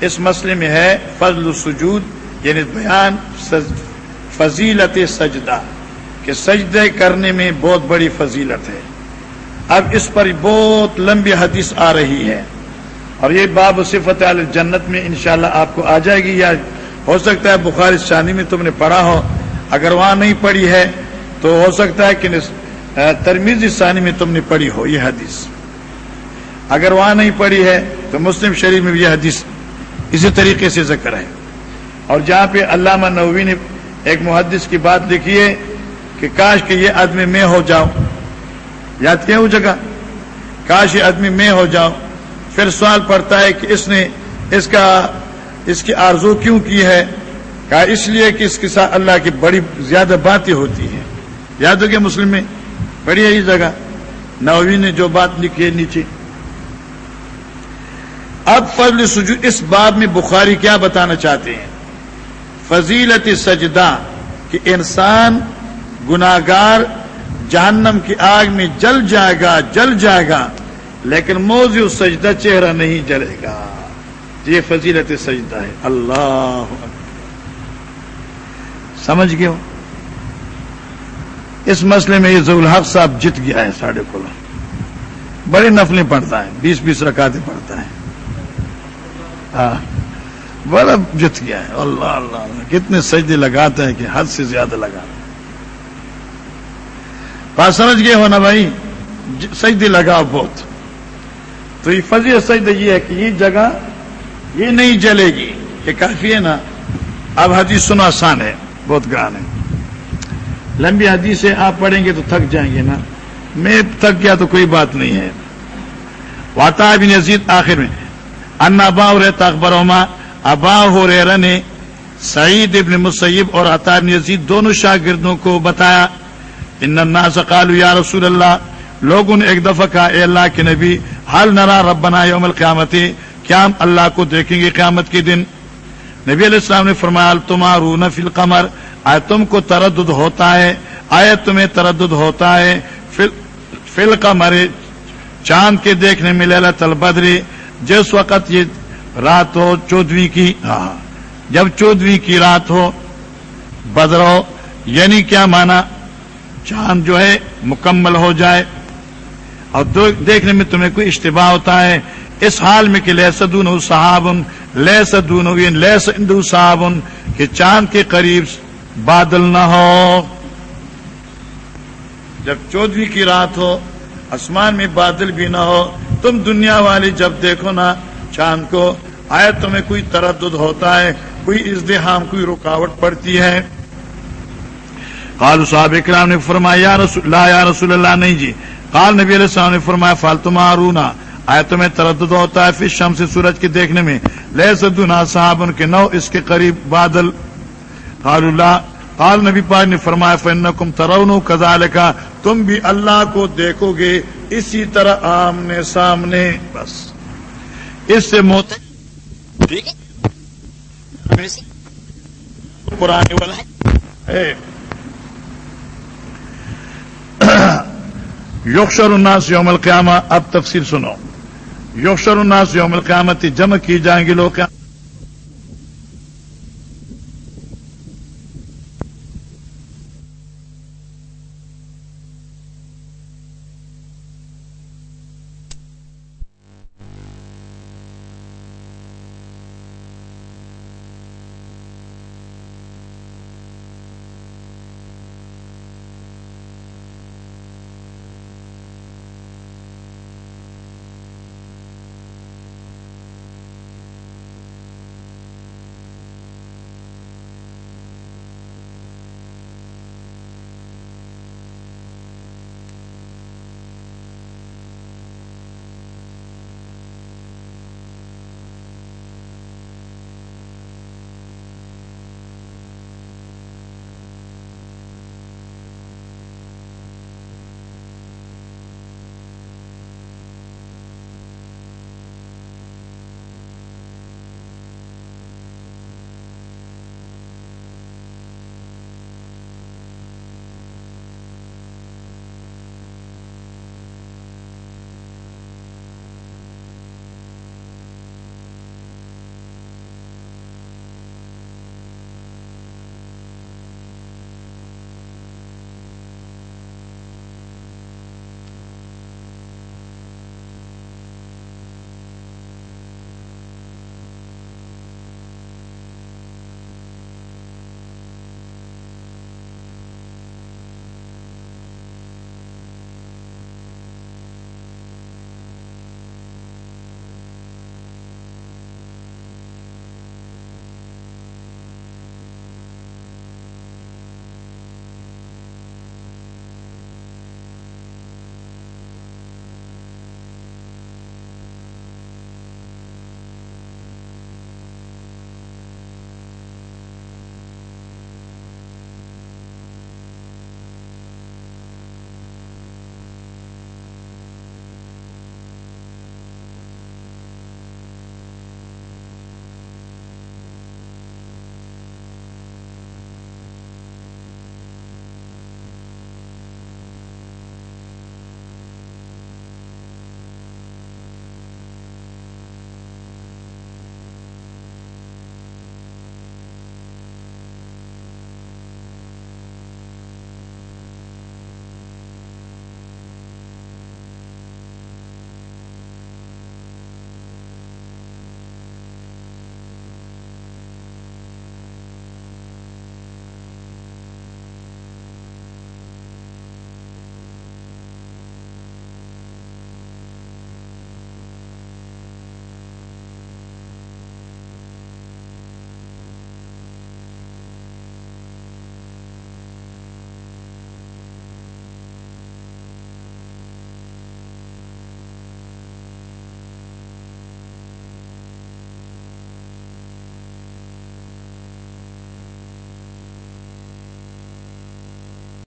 اس مسئلے میں ہے، فضل سجود یعنی بیان فضیلت سجدہ، کہ سجدے کرنے میں بہت بڑی فضیلت ہے۔ اب اس پر بہت لمبی حدیث آ رہی ہے۔ اور یہ باب صفت عال جنت میں انشاءاللہ آپ کو آ جائے گی یا ہو سکتا ہے بخار شانی میں تم نے پڑھا ہو، اگر وہاں نہیں پڑھی ہے تو ہو سکتا ہے کہ ترمیز ثانی میں تم نے پڑھی ہو، یہ حدیث۔ اگر وہاں نہیں پڑھی ہے تو مسلم شریف میں بھی یہ حدیث اسی طریقے سے ذکر ہے۔ اور جہاں پہ علامہ نووی نے ایک محدث کی بات لکھی ہے کہ کاش کہ یہ آدمی میں ہو جاؤ۔ یاد کیا وہ جگہ؟ کاش یہ آدمی میں ہو جاؤ۔ پھر سوال پڑتا ہے کہ اس نے اس کا اس کی آرزو کیوں کی ہے؟ کہا، اس لیے کہ اس کے ساتھ اللہ کی بڑی زیادہ باتیں ہوتی ہیں۔ یاد ہو گیا مسلم میں؟ بڑی ہے یہ جگہ۔ نووی نے جو بات لکھی ہے نیچے۔ اب فضل سجو اس باب میں بخاری کیا بتانا چاہتے ہیں؟ فضیلت سجدہ، کہ انسان گناگار جہنم کی آگ میں جل جائے گا، جل جائے گا، لیکن موضوع سجدہ چہرہ نہیں جلے گا۔ یہ فضیلت سجدہ ہے۔ اللہ۔ سمجھ گئے ہو؟ اس مسئلے میں یہ ضلحق صاحب جت گیا ہے ساڑھے کو بڑی نفلیں پڑھتا ہے، بیس بیس رکاتے پڑھتا ہے۔ ہاں۔ بڑا جت گیا ہے۔ اللہ اللہ کتنے سجدے لگاتے ہیں کہ حد سے زیادہ لگاتے بات سمجھ گئے ہو نا بھائی؟ سجدے لگاؤ بہت۔ تو یہ فضی سجدہ یہ ہے کہ یہ جگہ یہ نہیں جلے گی یہ کافی ہے نا اب حدیث سنا آسان ہے، بہت گران ہے۔ لمبی حدیث سے آپ پڑھیں گے تو تھک جائیں گے نا۔ میں تھک گیا تو کوئی بات نہیں ہے۔ واتا بن یزید آخر میں ان ابا رہتا اکبر ابا ہو رے نے سعید ابن مسیب اور عطا بن یزید دونوں شاگردوں کو بتایا، ان الناس قالوا یا رسول اللہ، لوگوں نے ایک دفعہ کہا، اے اللہ کے نبی، حل نرا ربنا یوم القیامت کیا ہم اللہ کو دیکھیں گے قیامت کے دن؟ نبی علیہ السلام نے فرمایا تمہارو نفی القمر. آئے تم کو تردد ہوتا ہے؟ آئے تمہیں تردد ہوتا ہے؟ فل قمر چاند کے دیکھنے میں للت البدری جس وقت یہ رات ہو چودویں کی ہاں جب چودویں کی رات ہو بدرو یعنی کیا مانا؟ چاند جو ہے، مکمل ہو جائے، اور دیکھنے میں تمہیں کوئی اشتباہ ہوتا ہے اس حال میں کہ لہ سدون صحابن لہ سدون لہ سندو صحابن کہ چاند کے قریب بادل نہ ہو۔ جب چودویں کی رات ہو، آسمان میں بادل بھی نہ ہو، تم دنیا والی جب دیکھو نا، چاند کو آئے تمہیں کوئی تردد ہوتا ہے، کوئی ازدحام، کوئی رکاوٹ پڑتی ہے۔ قال صاحب اکرام نے فرمایا، یا رسول اللہ یا رسول اللہ، نہیں جی۔ قال نبی علیہ السلام نے فرمایا فالتو مارونا آئے تمہیں تردد ہوتا ہے، پھر شم سے سورج کے دیکھنے میں۔ لہ سدنا صاحب ان کے نو، اس کے قریب بادل۔ قال اللہ قال نبی پاک نے فرمایا فن کم ترون کزال کا تم بھی اللہ کو دیکھو گے اسی طرح آمنے سامنے۔ بس۔ اس سے موت۔ پرانے والا۔ یوکشر الناس یوم القیامہ۔ اب تفصیل سنو۔ یوشر الناس یوم القیامت جمع کی جائیں گے لوگ